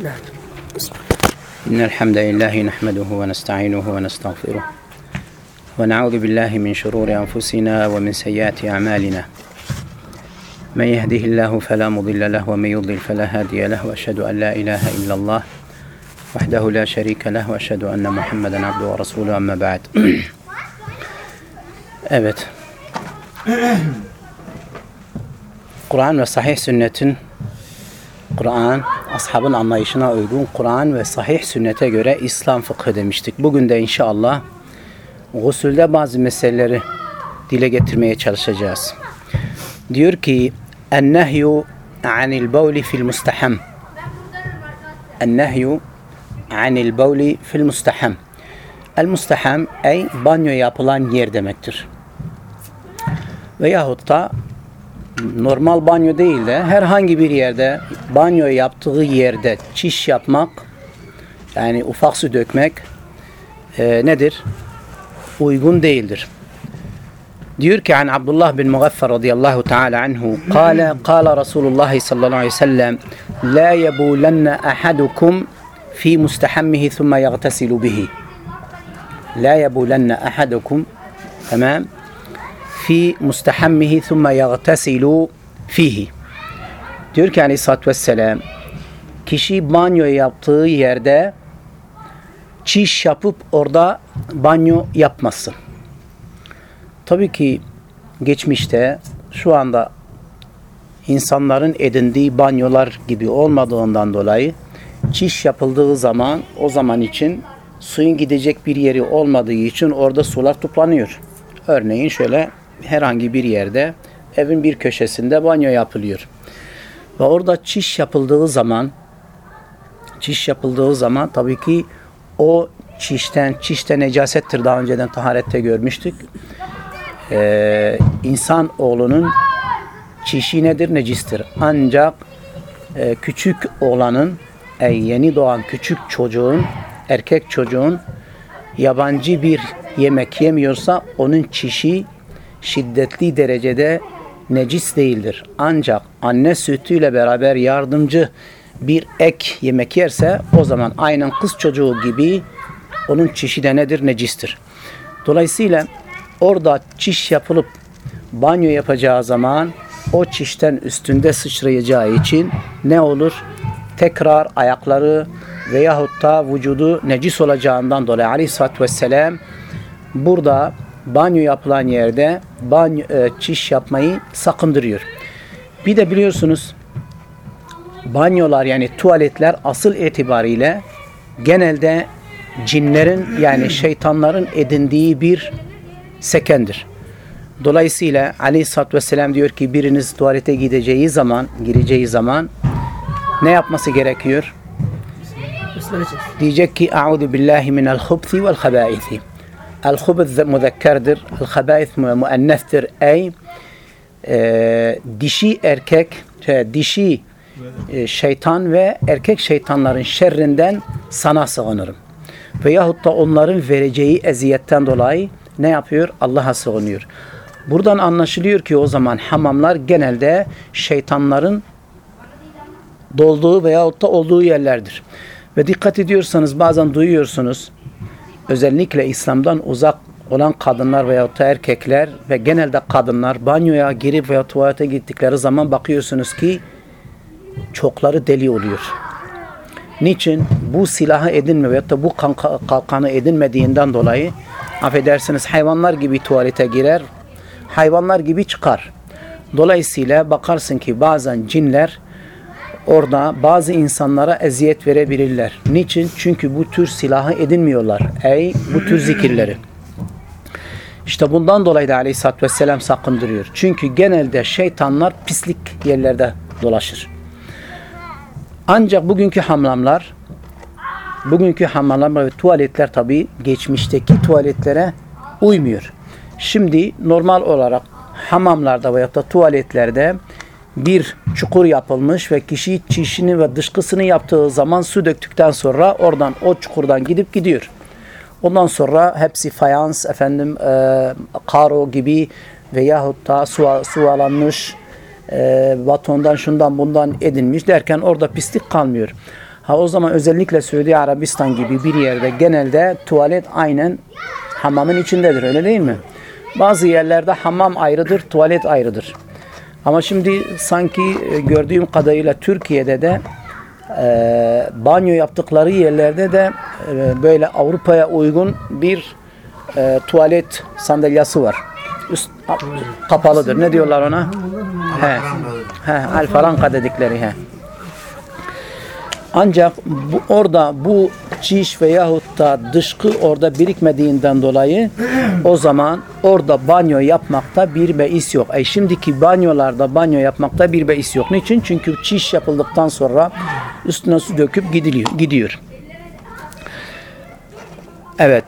إن الحمد لله نحمده ونستعينه ونستغفره ونعوذ بالله من شرور أنفسنا ومن سيئات أعمالنا. من يهده الله فلا مضل له ومن يضلل فلا هادي له وأشهد أن لا إله إلا الله وحده لا شريك له وأشهد أن محمدا عبده ورسوله. أما بعد. Evet. Kur'an ve sahih sünnetin Kur'an, ashabın anlayışına uygun Kur'an ve sahih sünnete göre İslam fıkhı demiştik. Bugün de inşallah gusülde bazı meseleleri dile getirmeye çalışacağız. Diyor ki ennehyu anil bavli fil mustaham ennehyu anil bavli fil mustaham el mustaham ey banyo yapılan yer demektir. Veyahut da normal banyo değil de herhangi bir yerde banyo yaptığı yerde çiş yapmak yani ufak su dökmek e, nedir? Uygun değildir. Diyor ki an Abdullah bin Mugaffer radıyallahu teala anhu kâle kâle Resulullah sallallahu aleyhi ve sellem la yebulenne ahadukum fi mustahammihi thumma yagtasilu bihi la yebulenne ahadukum tamam fi mustahammihi thumma yagtasilu fihi. Diyor ki aleyhissalatü vesselam kişi banyo yaptığı yerde çiş yapıp orada banyo yapmasın. Tabii ki geçmişte şu anda insanların edindiği banyolar gibi olmadığından dolayı çiş yapıldığı zaman o zaman için suyun gidecek bir yeri olmadığı için orada sular toplanıyor. Örneğin şöyle herhangi bir yerde evin bir köşesinde banyo yapılıyor. Ve orada çiş yapıldığı zaman çiş yapıldığı zaman tabii ki o çişten, çişte necasettir. Daha önceden taharette görmüştük. Ee, insan oğlunun çişi nedir? Necistir. Ancak e, küçük oğlanın, e, yeni doğan küçük çocuğun, erkek çocuğun yabancı bir yemek yemiyorsa onun çişi şiddetli derecede necis değildir. Ancak anne sütüyle beraber yardımcı bir ek yemek yerse o zaman aynen kız çocuğu gibi onun çişi de nedir? Necistir. Dolayısıyla orada çiş yapılıp banyo yapacağı zaman o çişten üstünde sıçrayacağı için ne olur? Tekrar ayakları veyahut da vücudu necis olacağından dolayı aleyhissalatü vesselam burada banyo yapılan yerde banyo, e, çiş yapmayı sakındırıyor. Bir de biliyorsunuz banyolar yani tuvaletler asıl itibariyle genelde cinlerin yani şeytanların edindiği bir sekendir. Dolayısıyla Aleyhisselatü Vesselam diyor ki biriniz tuvalete gideceği zaman, gireceği zaman ne yapması gerekiyor? Diyecek ki A'udhu billahi minel hubthi vel habaithi. El hubz müzekkerdir, el habais müenneftir. Ey e, dişi erkek, şey, dişi e, şeytan ve erkek şeytanların şerrinden sana sığınırım. Veyahut da onların vereceği eziyetten dolayı ne yapıyor? Allah'a sığınıyor. Buradan anlaşılıyor ki o zaman hamamlar genelde şeytanların dolduğu veyahut da olduğu yerlerdir. Ve dikkat ediyorsanız bazen duyuyorsunuz özellikle İslam'dan uzak olan kadınlar da erkekler ve genelde kadınlar banyoya girip veya tuvalete gittikleri zaman bakıyorsunuz ki çokları deli oluyor. Niçin? Bu silahı edinme veyahut da bu kalkanı edinmediğinden dolayı affedersiniz hayvanlar gibi tuvalete girer, hayvanlar gibi çıkar. Dolayısıyla bakarsın ki bazen cinler orada bazı insanlara eziyet verebilirler. Niçin? Çünkü bu tür silahı edinmiyorlar. Ey bu tür zikirleri. İşte bundan dolayı da aleyhissalatü vesselam sakındırıyor. Çünkü genelde şeytanlar pislik yerlerde dolaşır. Ancak bugünkü hamamlar bugünkü hamamlar ve tuvaletler tabi geçmişteki tuvaletlere uymuyor. Şimdi normal olarak hamamlarda veya da tuvaletlerde bir çukur yapılmış ve kişi çişini ve dışkısını yaptığı zaman su döktükten sonra oradan o çukurdan gidip gidiyor. Ondan sonra hepsi fayans, efendim e, karo gibi veyahut da su, suvalanmış e, batondan şundan bundan edinmiş derken orada pislik kalmıyor. Ha o zaman özellikle Suudi Arabistan gibi bir yerde genelde tuvalet aynen hamamın içindedir öyle değil mi? Bazı yerlerde hamam ayrıdır, tuvalet ayrıdır. Ama şimdi sanki e, gördüğüm kadarıyla Türkiye'de de e, banyo yaptıkları yerlerde de e, böyle Avrupa'ya uygun bir e, tuvalet sandalyası var. Üst kapalıdır. Ne diyorlar ona? He. He, alfaranka dedikleri he. Ancak bu, orada bu çiş veyahut da dışkı orada birikmediğinden dolayı o zaman orada banyo yapmakta bir beis yok. E şimdiki banyolarda banyo yapmakta bir beis yok. Niçin? Çünkü çiş yapıldıktan sonra üstüne su döküp gidiliyor, gidiyor. Evet.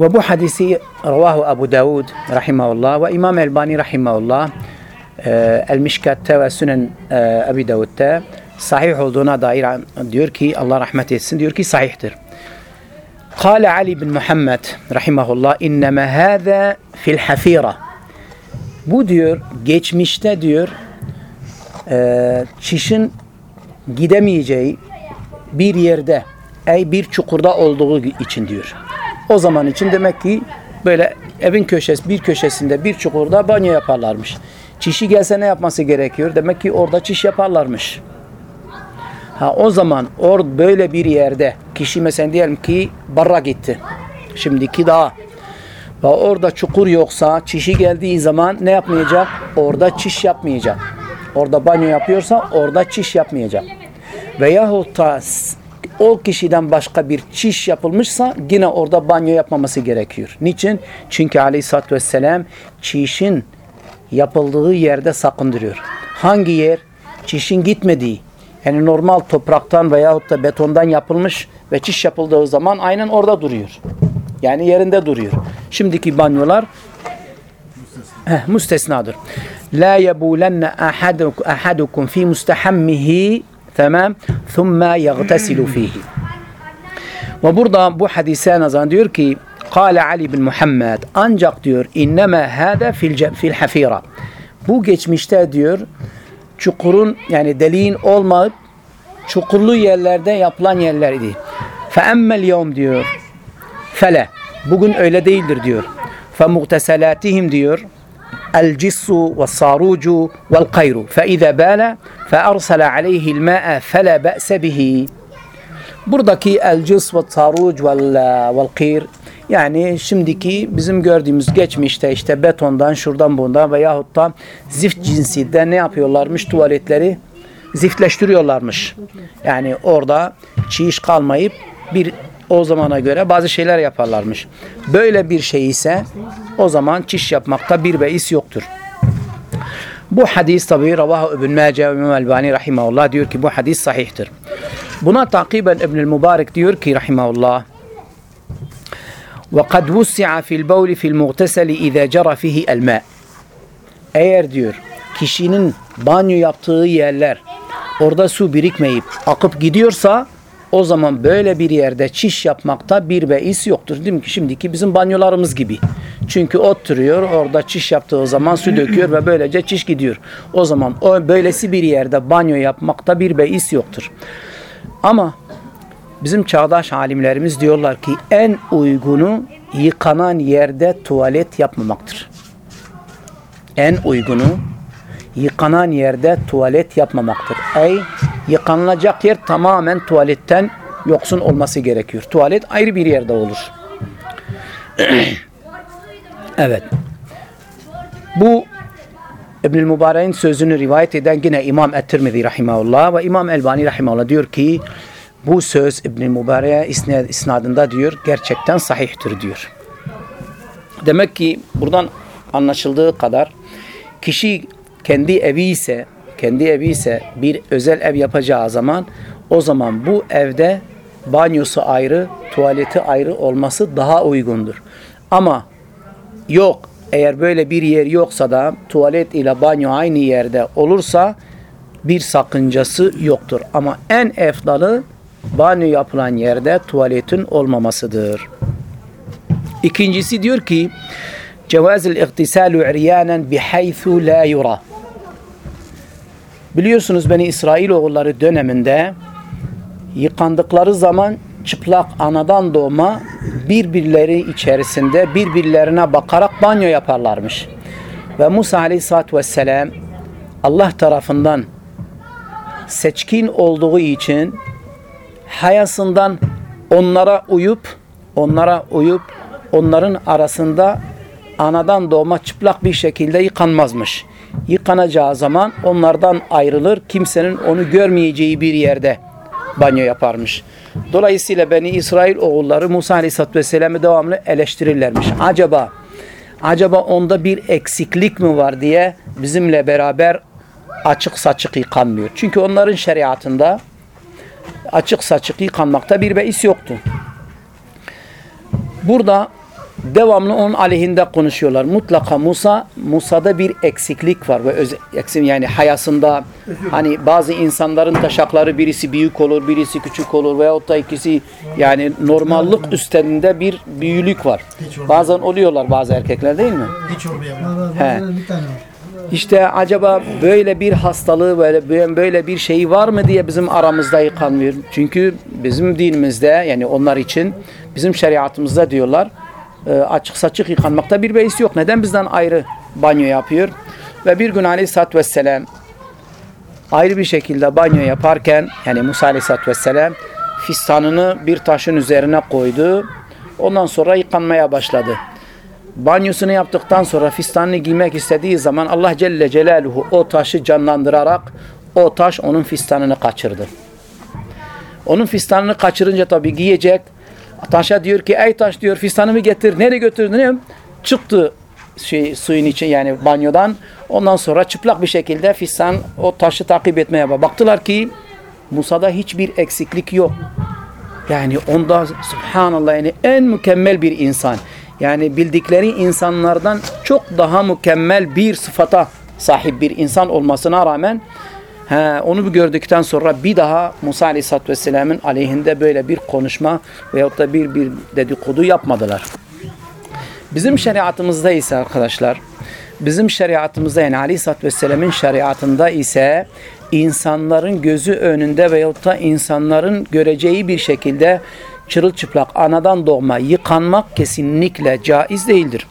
Ve bu hadisi ravahu Abu Davud rahimahullah ve İmam Elbani rahimahullah e, El Mişkat'te ve Sünen e, Abi Davud'da sahih olduğuna dair diyor ki Allah rahmet etsin diyor ki sahihtir. Kale Ali bin Muhammed rahimahullah inneme hâze fil hafira. Bu diyor geçmişte diyor e, çişin gidemeyeceği bir yerde ey bir çukurda olduğu için diyor. O zaman için demek ki böyle evin köşesi bir köşesinde bir çukurda banyo yaparlarmış. Çişi gelse ne yapması gerekiyor? Demek ki orada çiş yaparlarmış. Ha o zaman or böyle bir yerde kişi mesela diyelim ki barra gitti. Şimdiki dağ. Ve orada çukur yoksa çişi geldiği zaman ne yapmayacak? Orada çiş yapmayacak. Orada banyo yapıyorsa orada çiş yapmayacak. Veyahut da o kişiden başka bir çiş yapılmışsa yine orada banyo yapmaması gerekiyor. Niçin? Çünkü aleyhissalatü vesselam çişin yapıldığı yerde sakındırıyor. Hangi yer? Çişin gitmediği. Yani normal topraktan veyahut da betondan yapılmış ve çiş yapıldığı zaman aynen orada duruyor. Yani yerinde duruyor. Şimdiki banyolar Heh, müstesnadır. La yebulenne ahaduk, ahadukum fi mustahammihi tamam thumma yagtasilu fihi. Ve burada bu hadise nazaran diyor ki Kale Ali bin Muhammed ancak diyor inneme hâde fil, fil hafira. Bu geçmişte diyor çukurun yani deliğin olmayıp çukurlu yerlerde yapılan yerlerdi. Fe emmel yevm diyor. Fele. Bugün öyle değildir diyor. Muhteselatihim diyor. Kayru. Fe ize bâle fe arsala aleyhil mâ'e fele be'se bihi. Buradaki el cis ve saruc vel, vel kir yani şimdiki bizim gördüğümüz geçmişte işte betondan şuradan bundan veyahut da zift cinsinden ne yapıyorlarmış tuvaletleri ziftleştiriyorlarmış. Yani orada çiğiş kalmayıp bir o zamana göre bazı şeyler yaparlarmış. Böyle bir şey ise o zaman çiş yapmakta bir beis yoktur. Bu hadis tabi Ravahu İbn Mace ve İmam Elbani rahimahullah diyor ki bu hadis sahihtir. Buna takiben İbnül Mübarek diyor ki rahimahullah وَقَدْ وُسِعَ فِي الْبَوْلِ فِي الْمُغْتَسَلِ اِذَا جَرَ فِيهِ الْمَاءِ Eğer diyor kişinin banyo yaptığı yerler orada su birikmeyip akıp gidiyorsa o zaman böyle bir yerde çiş yapmakta bir beis yoktur. Değil mi ki şimdiki bizim banyolarımız gibi. Çünkü oturuyor orada çiş yaptığı zaman su döküyor ve böylece çiş gidiyor. O zaman o böylesi bir yerde banyo yapmakta bir beis yoktur. Ama bizim çağdaş alimlerimiz diyorlar ki en uygunu yıkanan yerde tuvalet yapmamaktır. En uygunu yıkanan yerde tuvalet yapmamaktır. Ey yıkanılacak yer tamamen tuvaletten yoksun olması gerekiyor. Tuvalet ayrı bir yerde olur. evet. Bu İbnül Mübarek'in sözünü rivayet eden yine İmam Et-Tirmidhi rahimahullah ve İmam Elbani rahimahullah diyor ki bu söz İbnül Mübarek'e isnad- isnadında diyor gerçekten sahihtir diyor. Demek ki buradan anlaşıldığı kadar kişi kendi evi ise kendi evi ise bir özel ev yapacağı zaman o zaman bu evde banyosu ayrı, tuvaleti ayrı olması daha uygundur. Ama yok eğer böyle bir yer yoksa da tuvalet ile banyo aynı yerde olursa bir sakıncası yoktur. Ama en efdalı banyo yapılan yerde tuvaletin olmamasıdır. İkincisi diyor ki cevazil iktisalu iryanen bihaythu la yura. Biliyorsunuz Beni İsrailoğulları döneminde yıkandıkları zaman çıplak anadan doğma birbirleri içerisinde birbirlerine bakarak banyo yaparlarmış. Ve Musa aleyhissalatü vesselam Allah tarafından seçkin olduğu için hayasından onlara uyup onlara uyup onların arasında anadan doğma çıplak bir şekilde yıkanmazmış. Yıkanacağı zaman onlardan ayrılır. Kimsenin onu görmeyeceği bir yerde banyo yaparmış. Dolayısıyla Beni İsrail oğulları Musa Aleyhisselatü Vesselam'ı devamlı eleştirirlermiş. Acaba acaba onda bir eksiklik mi var diye bizimle beraber açık saçık yıkanmıyor. Çünkü onların şeriatında açık saçık yıkanmakta bir beis yoktu. Burada devamlı onun aleyhinde konuşuyorlar. Mutlaka Musa, Musa'da bir eksiklik var ve öz, eksim yani hayasında hani bazı insanların taşakları birisi büyük olur, birisi küçük olur veyahut da ikisi yani normallık üstünde bir büyülük var. Bazen oluyorlar bazı erkekler değil mi? Hiç olmuyor. He. İşte acaba böyle bir hastalığı böyle böyle bir şey var mı diye bizim aramızda yıkanmıyor. Çünkü bizim dinimizde yani onlar için bizim şeriatımızda diyorlar e, açık saçık yıkanmakta bir beis yok. Neden bizden ayrı banyo yapıyor? Ve bir gün Aleyhisselatü Vesselam ayrı bir şekilde banyo yaparken yani Musa Aleyhisselatü Vesselam fistanını bir taşın üzerine koydu. Ondan sonra yıkanmaya başladı. Banyosunu yaptıktan sonra fistanını giymek istediği zaman Allah Celle Celaluhu o taşı canlandırarak o taş onun fistanını kaçırdı. Onun fistanını kaçırınca tabii giyecek. Taşa diyor ki ey taş diyor fistanımı getir. Nereye götürdün? Çıktı şey, suyun için yani banyodan. Ondan sonra çıplak bir şekilde fistan o taşı takip etmeye bak. Baktılar ki Musa'da hiçbir eksiklik yok. Yani onda subhanallah yani en mükemmel bir insan. Yani bildikleri insanlardan çok daha mükemmel bir sıfata sahip bir insan olmasına rağmen he, onu gördükten sonra bir daha Musa Aleyhisselatü Vesselam'ın aleyhinde böyle bir konuşma veyahut da bir, bir dedikodu yapmadılar. Bizim şeriatımızda ise arkadaşlar bizim şeriatımızda yani Aleyhisselatü Vesselam'ın şeriatında ise insanların gözü önünde veyahut da insanların göreceği bir şekilde çırılçıplak anadan doğma yıkanmak kesinlikle caiz değildir.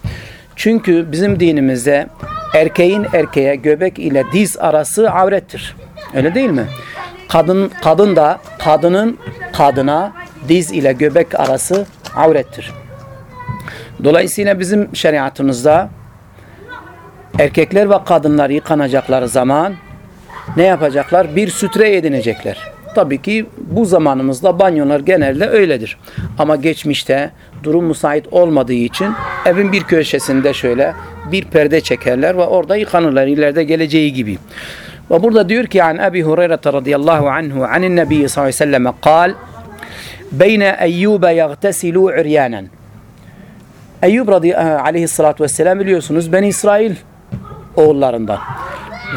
Çünkü bizim dinimizde erkeğin erkeğe göbek ile diz arası avrettir. Öyle değil mi? Kadın kadın da kadının kadına diz ile göbek arası avrettir. Dolayısıyla bizim şeriatımızda erkekler ve kadınlar yıkanacakları zaman ne yapacaklar? Bir sütre edinecekler. Tabii ki bu zamanımızda banyolar genelde öyledir. Ama geçmişte durum müsait olmadığı için evin bir köşesinde şöyle bir perde çekerler ve orada yıkanırlar ileride geleceği gibi. Ve burada diyor ki an Ebi Hureyre radıyallahu anhu anin Nebi sallallahu aleyhi ve sellem kal Beyne Eyyube yagtesilu uryanen Eyyub radıyallahu aleyhissalatü vesselam biliyorsunuz ben İsrail oğullarından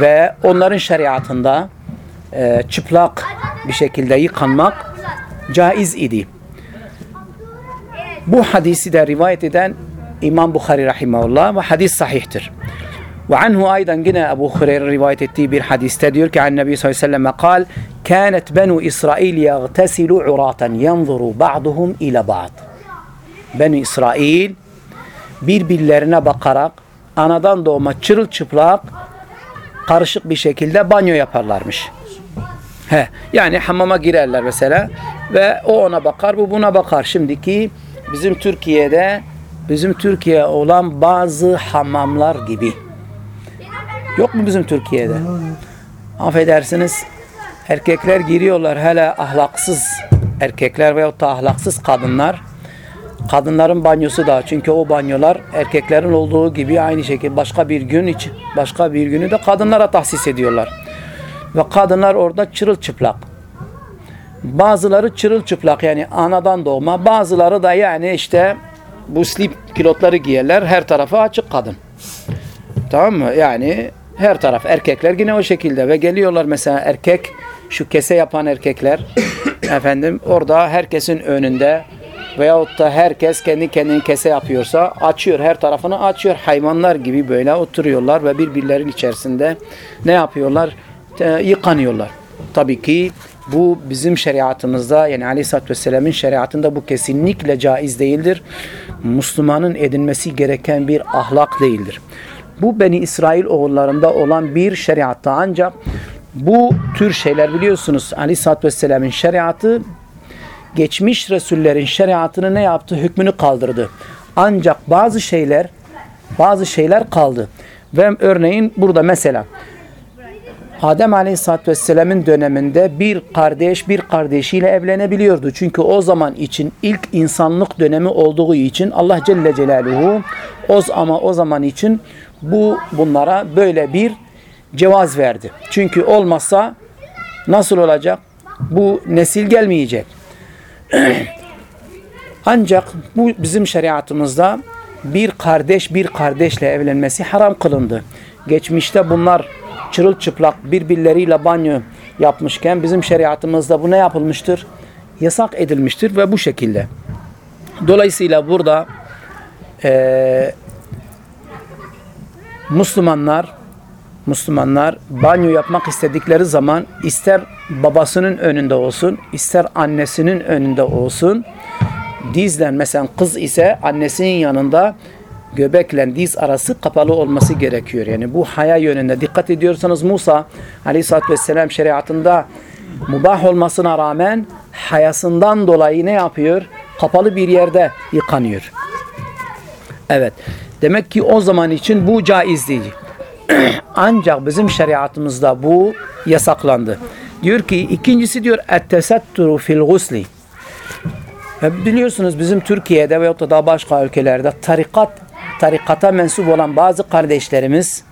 ve onların şeriatında e, çıplak bir şekilde yıkanmak caiz idi. Bu hadisi de rivayet eden İmam Bukhari rahimahullah ve hadis sahihtir. Ve anhu aydan yine Ebu Hureyre rivayet ettiği bir hadiste diyor ki an Nebi sallallahu aleyhi ve sellem kal kânet benu İsrail yagtesilu uraten yanzuru ba'duhum ila ba'd. Benu İsrail birbirlerine bakarak anadan doğma çırılçıplak karışık bir şekilde banyo yaparlarmış. He, yani hamama girerler mesela ve o ona bakar, bu buna bakar. Şimdiki bizim Türkiye'de bizim Türkiye olan bazı hamamlar gibi. Yok mu bizim Türkiye'de? Affedersiniz erkekler giriyorlar hele ahlaksız erkekler veyahut da ahlaksız kadınlar kadınların banyosu da çünkü o banyolar erkeklerin olduğu gibi aynı şekilde başka bir gün için başka bir günü de kadınlara tahsis ediyorlar. Ve kadınlar orada çırılçıplak. Bazıları çırılçıplak yani anadan doğma. Bazıları da yani işte bu slip kilotları giyerler. Her tarafı açık kadın. Tamam mı? Yani her taraf erkekler yine o şekilde ve geliyorlar mesela erkek şu kese yapan erkekler efendim orada herkesin önünde veyahut da herkes kendi kendini kese yapıyorsa açıyor her tarafını açıyor hayvanlar gibi böyle oturuyorlar ve birbirlerinin içerisinde ne yapıyorlar? E, yıkanıyorlar. Tabii ki Bu bizim şeriatımızda yani Aleyhisselatü Vesselam'ın şeriatında bu kesinlikle caiz değildir. Müslümanın edinmesi gereken bir ahlak değildir. Bu Beni İsrail oğullarında olan bir şeriatta ancak bu tür şeyler biliyorsunuz Aleyhisselatü Vesselam'ın şeriatı geçmiş Resullerin şeriatını ne yaptı? Hükmünü kaldırdı. Ancak bazı şeyler bazı şeyler kaldı. Ve örneğin burada mesela Adem Aleyhisselatü Vesselam'ın döneminde bir kardeş bir kardeşiyle evlenebiliyordu. Çünkü o zaman için ilk insanlık dönemi olduğu için Allah Celle Celaluhu o ama o zaman için bu bunlara böyle bir cevaz verdi. Çünkü olmazsa nasıl olacak? Bu nesil gelmeyecek. Ancak bu bizim şeriatımızda bir kardeş bir kardeşle evlenmesi haram kılındı. Geçmişte bunlar çırılçıplak birbirleriyle banyo yapmışken bizim şeriatımızda bu ne yapılmıştır? Yasak edilmiştir ve bu şekilde. Dolayısıyla burada e, Müslümanlar Müslümanlar banyo yapmak istedikleri zaman ister babasının önünde olsun, ister annesinin önünde olsun, dizlen mesela kız ise annesinin yanında göbekle diz arası kapalı olması gerekiyor. Yani bu haya yönünde dikkat ediyorsanız Musa aleyhissalatü vesselam şeriatında mubah olmasına rağmen hayasından dolayı ne yapıyor? Kapalı bir yerde yıkanıyor. Evet. Demek ki o zaman için bu caiz değil. Ancak bizim şeriatımızda bu yasaklandı. Diyor ki ikincisi diyor ettesetturu fil gusli. Biliyorsunuz bizim Türkiye'de veyahut da daha başka ülkelerde tarikat tarikata mensup olan bazı kardeşlerimiz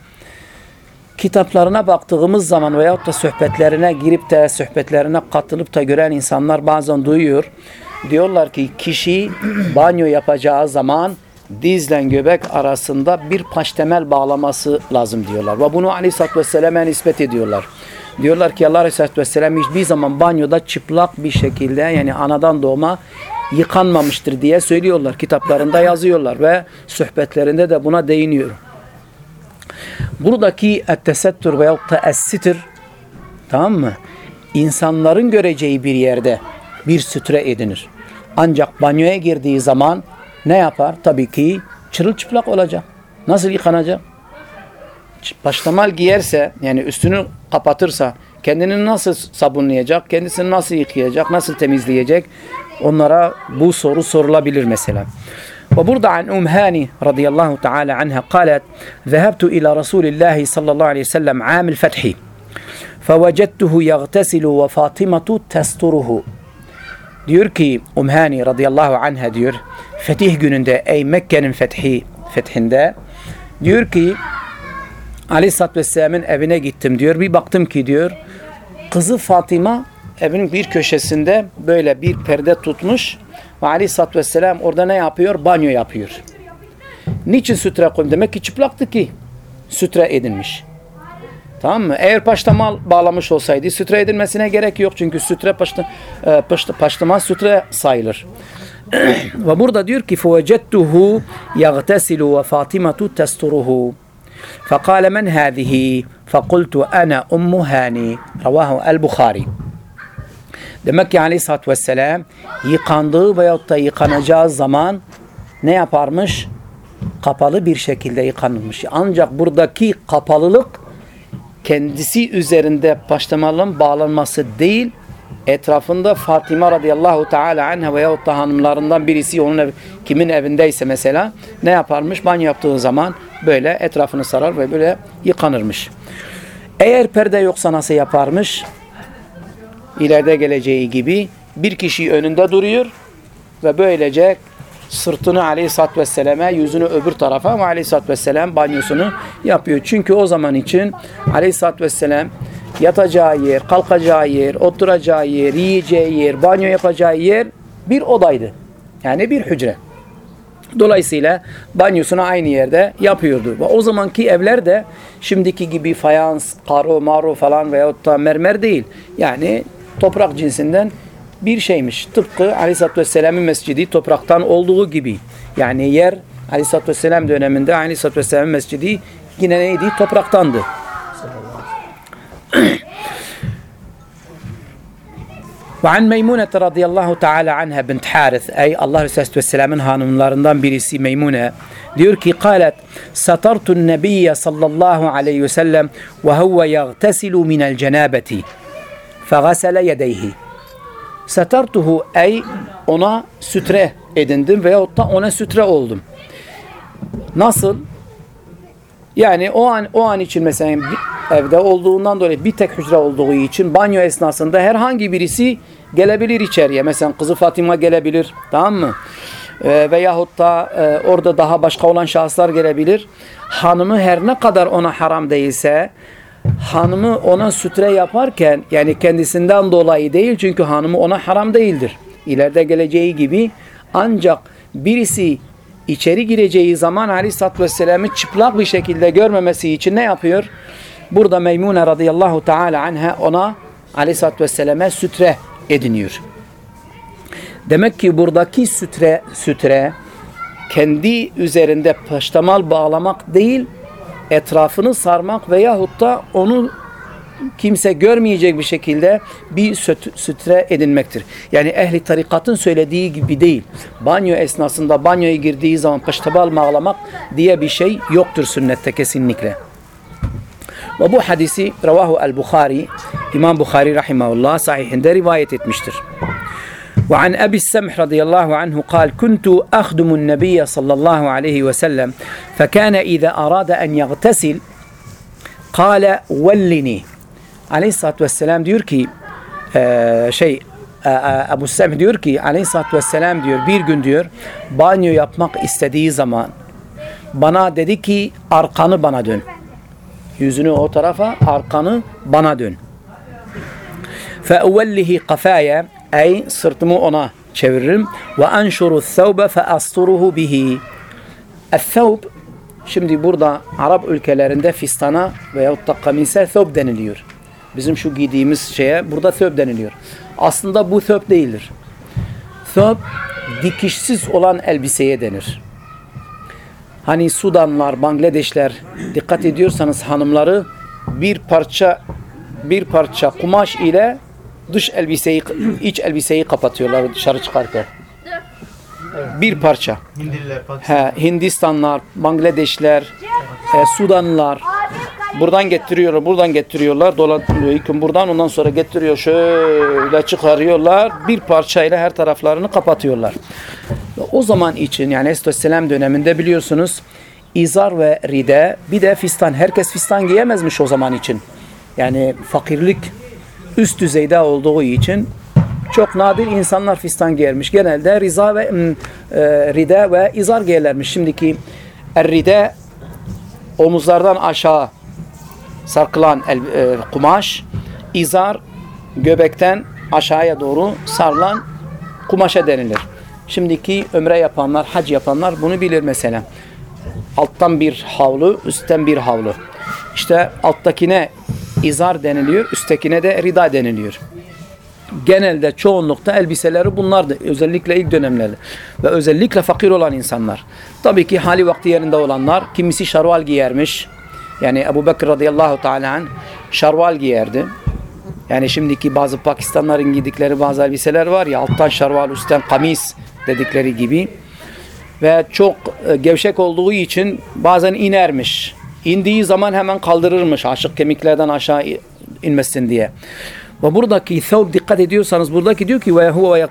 kitaplarına baktığımız zaman veyahut da sohbetlerine girip de sohbetlerine katılıp da gören insanlar bazen duyuyor. Diyorlar ki kişi banyo yapacağı zaman dizle göbek arasında bir paştemel bağlaması lazım diyorlar. Ve bunu Aleyhisselatü Vesselam'a nispet ediyorlar. Diyorlar ki Allah Aleyhisselatü Vesselam hiçbir zaman banyoda çıplak bir şekilde yani anadan doğma yıkanmamıştır diye söylüyorlar. Kitaplarında yazıyorlar ve sohbetlerinde de buna değiniyor. Buradaki ettesettür veyahut da es tamam mı? İnsanların göreceği bir yerde bir sütre edinir. Ancak banyoya girdiği zaman ne yapar? Tabii ki çırılçıplak olacak. Nasıl yıkanacak? Paştamal giyerse yani üstünü kapatırsa kendini nasıl sabunlayacak? Kendisini nasıl yıkayacak? Nasıl temizleyecek? Onlara bu soru sorulabilir mesela. وبرد عن أم هاني رضي الله تعالى عنها قالت ذهبت إلى رسول الله صلى الله عليه وسلم عام الفتح فوجدته يغتسل وفاطمة تستره diyor ki Umhani radıyallahu anha diyor fetih gününde ey Mekke'nin fethi fethinde diyor ki Aleyhisselatü Vesselam'ın evine gittim diyor bir baktım ki diyor kızı Fatıma evin bir köşesinde böyle bir perde tutmuş ve aleyhissalatü vesselam orada ne yapıyor? Banyo yapıyor. Niçin sütre koymuş? Demek ki çıplaktı ki sütre edinmiş. Tamam mı? Eğer paştamal bağlamış olsaydı sütre edilmesine gerek yok. Çünkü sütre paşta, e, paşta, paştamal sütre sayılır. ve burada diyor ki فَوَجَدْتُهُ يَغْتَسِلُ وَفَاطِمَةُ تَسْتُرُهُ فَقَالَ مَنْ هَذِهِ فَقُلْتُ أَنَا أُمُّ هَانِي رواه البخاري Demek ki aleyhissalatü vesselam yıkandığı veyahut da yıkanacağı zaman ne yaparmış? Kapalı bir şekilde yıkanılmış. Ancak buradaki kapalılık kendisi üzerinde paştamalın bağlanması değil, etrafında Fatima radıyallahu teala anha veyahut da hanımlarından birisi onun ev, kimin evindeyse mesela ne yaparmış? Banyo yaptığı zaman böyle etrafını sarar ve böyle yıkanırmış. Eğer perde yoksa nasıl yaparmış? ileride geleceği gibi bir kişi önünde duruyor ve böylece sırtını aleyhissalatü vesselam'a yüzünü öbür tarafa ama aleyhissalatü vesselam banyosunu yapıyor. Çünkü o zaman için aleyhissalatü vesselam yatacağı yer, kalkacağı yer, oturacağı yer, yiyeceği yer, banyo yapacağı yer bir odaydı. Yani bir hücre. Dolayısıyla banyosunu aynı yerde yapıyordu. O zamanki evler de şimdiki gibi fayans, karo, maro falan veyahut da mermer değil. Yani toprak cinsinden bir şeymiş. Tıpkı Aleyhisselatü Vesselam'ın mescidi topraktan olduğu gibi. Yani yer Aleyhisselatü Vesselam döneminde Aleyhisselatü Vesselam'ın mescidi yine neydi? Topraktandı. وعن ميمونة رضي الله تعالى عنها بنت حارث أي الله Resulü Vesselam'ın hanımlarından birisi Meymune diyor ki قالت سترت النبي صلى الله عليه وسلم وهو يغتسل من الجنابة فغسل يديه Satartuhu ey ona sütre edindim veyahut da ona sütre oldum. Nasıl? Yani o an o an için mesela evde olduğundan dolayı bir tek hücre olduğu için banyo esnasında herhangi birisi gelebilir içeriye. Mesela kızı Fatima gelebilir. Tamam mı? Ee, veyahut da e, orada daha başka olan şahıslar gelebilir. Hanımı her ne kadar ona haram değilse hanımı ona sütre yaparken yani kendisinden dolayı değil çünkü hanımı ona haram değildir. İleride geleceği gibi ancak birisi içeri gireceği zaman Aleyhisselatü Vesselam'ı çıplak bir şekilde görmemesi için ne yapıyor? Burada Meymune radıyallahu teala anha ona Aleyhisselatü Vesselam'a sütre ediniyor. Demek ki buradaki sütre, sütre kendi üzerinde peştemal bağlamak değil, etrafını sarmak veyahut da onu kimse görmeyecek bir şekilde bir süt- sütre edinmektir. Yani ehli tarikatın söylediği gibi değil. Banyo esnasında banyoya girdiği zaman peştemal bağlamak diye bir şey yoktur sünnette kesinlikle. Ve bu hadisi Revahu el-Bukhari, İmam Bukhari rahimahullah sahihinde rivayet etmiştir. وعن أبي السمح رضي الله عنه قال كنت أخدم النبي صلى الله عليه وسلم فكان إذا أراد أن يغتسل قال ولني Aleyhisselatü Vesselam diyor ki eee, şey e, e, Ebu Semh diyor ki Aleyhisselatü Vesselam diyor bir gün diyor banyo yapmak istediği zaman bana dedi ki arkanı bana dön. Yüzünü o tarafa arkanı bana dön. فَاُوَلِّهِ قَفَايَ Ey sırtımı ona çeviririm. Ve anşuru thawbe fe asturuhu bihi. El-thawb Şimdi burada Arap ülkelerinde fistana veyahut da kamise thawb deniliyor. Bizim şu giydiğimiz şeye burada thawb deniliyor. Aslında bu thawb değildir. Thawb dikişsiz olan elbiseye denir. Hani Sudanlar, Bangladeşler dikkat ediyorsanız hanımları bir parça bir parça kumaş ile dış elbiseyi iç elbiseyi kapatıyorlar dışarı çıkarken. Bir parça. He, Hindistanlar, Bangladeşler, e, Sudanlılar buradan getiriyorlar, buradan getiriyorlar. Dolatıyor yıkım buradan ondan sonra getiriyor şöyle çıkarıyorlar. Bir parçayla her taraflarını kapatıyorlar. O zaman için yani Aleyhisselam döneminde biliyorsunuz izar ve ride bir de fistan. Herkes fistan giyemezmiş o zaman için. Yani fakirlik üst düzeyde olduğu için çok nadir insanlar fistan giyermiş. Genelde riza ve e, ride ve izar giyerlermiş. Şimdiki er-ride omuzlardan aşağı sarkılan el, e, kumaş, izar göbekten aşağıya doğru sarılan kumaşa denilir. Şimdiki ömre yapanlar, hac yapanlar bunu bilir mesela. Alttan bir havlu, üstten bir havlu. İşte alttakine izar deniliyor, üsttekine de rida deniliyor genelde çoğunlukta elbiseleri bunlardı. Özellikle ilk dönemlerde. Ve özellikle fakir olan insanlar. Tabii ki hali vakti yerinde olanlar kimisi şarval giyermiş. Yani Ebu Bekir radıyallahu teala şarval giyerdi. Yani şimdiki bazı Pakistanların giydikleri bazı elbiseler var ya alttan şarval üstten kamis dedikleri gibi. Ve çok e, gevşek olduğu için bazen inermiş. İndiği zaman hemen kaldırırmış aşık kemiklerden aşağı inmesin diye. Ve buradaki thawb dikkat ediyorsanız buradaki diyor ki ve huve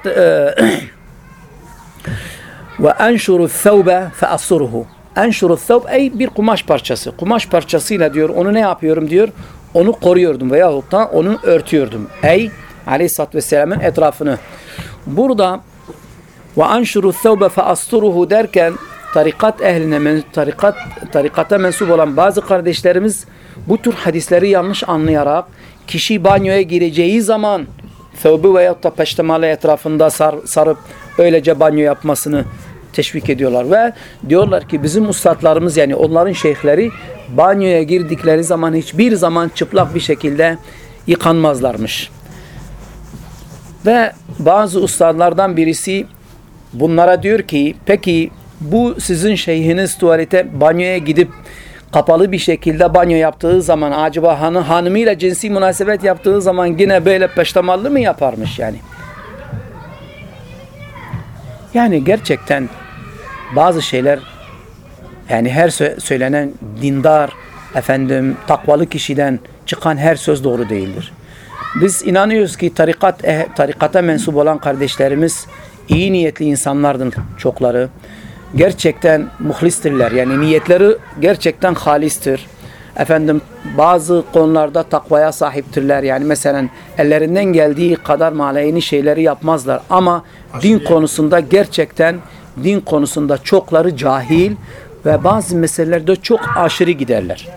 ve enşuru thawbe fe assuruhu. Enşuru thawb ey bir kumaş parçası. Kumaş parçasıyla diyor onu ne yapıyorum diyor. Onu koruyordum veyahut da onu örtüyordum. Ey aleyhissalatü vesselamın etrafını. Burada ve anşuru thawbe fe asturuhu derken tarikat ehline, tarikat, tarikata mensup olan bazı kardeşlerimiz bu tür hadisleri yanlış anlayarak kişi banyoya gireceği zaman thawbu veyahut da peştemali etrafında sar, sarıp öylece banyo yapmasını teşvik ediyorlar ve diyorlar ki bizim ustadlarımız yani onların şeyhleri banyoya girdikleri zaman hiçbir zaman çıplak bir şekilde yıkanmazlarmış. Ve bazı ustadlardan birisi bunlara diyor ki peki bu sizin şeyhiniz tuvalete banyoya gidip kapalı bir şekilde banyo yaptığı zaman acaba hanı, hanımıyla cinsi münasebet yaptığı zaman yine böyle peştemallı mı yaparmış yani? Yani gerçekten bazı şeyler yani her sö- söylenen dindar, efendim takvalı kişiden çıkan her söz doğru değildir. Biz inanıyoruz ki tarikat eh, tarikata mensup olan kardeşlerimiz iyi niyetli insanlardır çokları. Gerçekten muhlistirler. Yani niyetleri gerçekten halistir. Efendim bazı konularda takvaya sahiptirler. Yani mesela ellerinden geldiği kadar maleyeni şeyleri yapmazlar. Ama din konusunda gerçekten din konusunda çokları cahil ve bazı meselelerde çok aşırı giderler.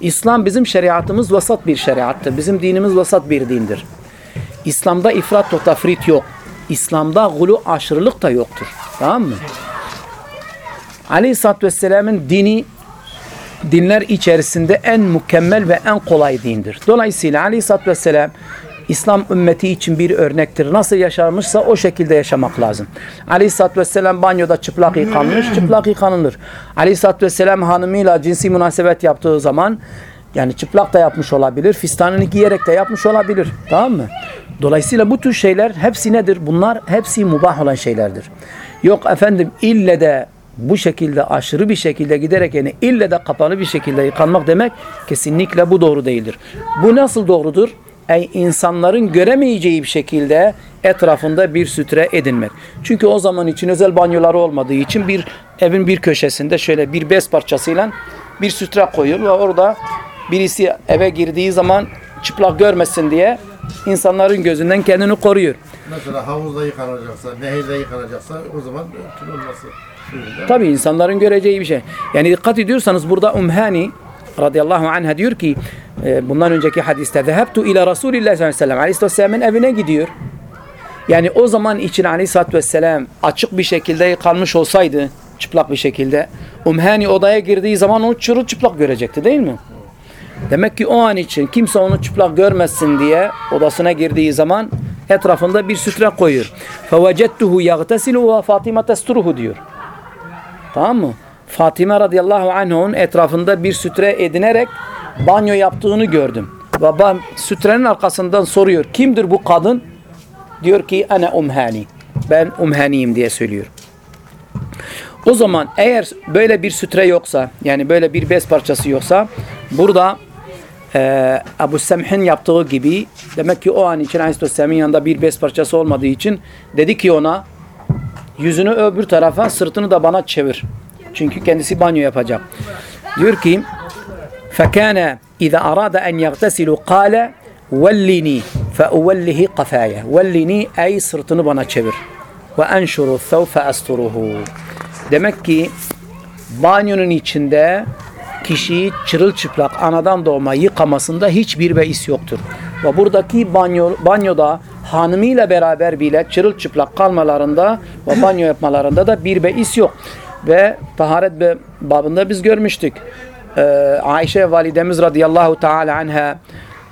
İslam bizim şeriatımız vasat bir şeriattır. Bizim dinimiz vasat bir dindir. İslam'da ifrat ve tafrit yok. İslam'da gulu aşırılık da yoktur. Tamam mı? Aleyhisselatü Vesselam'ın dini dinler içerisinde en mükemmel ve en kolay dindir. Dolayısıyla Aleyhisselatü Vesselam İslam ümmeti için bir örnektir. Nasıl yaşarmışsa o şekilde yaşamak lazım. Aleyhisselatü Vesselam banyoda çıplak yıkanmış, çıplak yıkanılır. Aleyhisselatü Vesselam hanımıyla cinsi münasebet yaptığı zaman yani çıplak da yapmış olabilir, fistanını giyerek de yapmış olabilir. Tamam mı? Dolayısıyla bu tür şeyler hepsi nedir? Bunlar hepsi mubah olan şeylerdir. Yok efendim ille de bu şekilde aşırı bir şekilde giderek yani ille de kapalı bir şekilde yıkanmak demek kesinlikle bu doğru değildir. Bu nasıl doğrudur? Ey insanların göremeyeceği bir şekilde etrafında bir sütre edinmek. Çünkü o zaman için özel banyoları olmadığı için bir evin bir köşesinde şöyle bir bez parçasıyla bir sütre koyuyor ve orada birisi eve girdiği zaman çıplak görmesin diye insanların gözünden kendini koruyor. Mesela havuzda yıkanacaksa, nehirde yıkanacaksa o zaman suyunda. Tabi insanların göreceği bir şey. Yani dikkat ediyorsanız burada Umhani radıyallahu anha diyor ki e, bundan önceki hadiste Zehebtu ila Resulillah sallallahu aleyhi ve sellem evine gidiyor. Yani o zaman için aleyhissalatü vesselam açık bir şekilde yıkanmış olsaydı çıplak bir şekilde Umhani odaya girdiği zaman onu çırılçıplak görecekti değil mi? Demek ki o an için kimse onu çıplak görmesin diye odasına girdiği zaman etrafında bir sütre koyuyor. Fevecettuhu yagtesilu ve Fatima testuruhu diyor. Tamam mı? Fatime radıyallahu anh'un etrafında bir sütre edinerek banyo yaptığını gördüm. Ve ben sütrenin arkasından soruyor. Kimdir bu kadın? Diyor ki ana umhani. Ben umhaniyim diye söylüyor. O zaman eğer böyle bir sütre yoksa yani böyle bir bez parçası yoksa burada e, Ebu Semh'in yaptığı gibi demek ki o an için Aleyhisselam'ın yanında bir bez parçası olmadığı için dedi ki ona yüzünü öbür tarafa sırtını da bana çevir. Çünkü kendisi banyo yapacak. Diyor ki فَكَانَ اِذَا أَرَادَ اَنْ يَغْتَسِلُ قَالَ وَلِّنِي فَاُوَلِّهِ قَفَايَ وَلِّنِي ey sırtını bana çevir. وَاَنْشُرُ الثَّوْ فَأَسْتُرُهُ Demek ki banyonun içinde kişiyi çırılçıplak anadan doğma yıkamasında hiçbir beis yoktur. Ve buradaki banyo, banyoda hanımıyla beraber bile çırılçıplak kalmalarında ve banyo yapmalarında da bir beis yok. Ve taharet babında biz görmüştük. Ee, Ayşe validemiz radıyallahu teala anha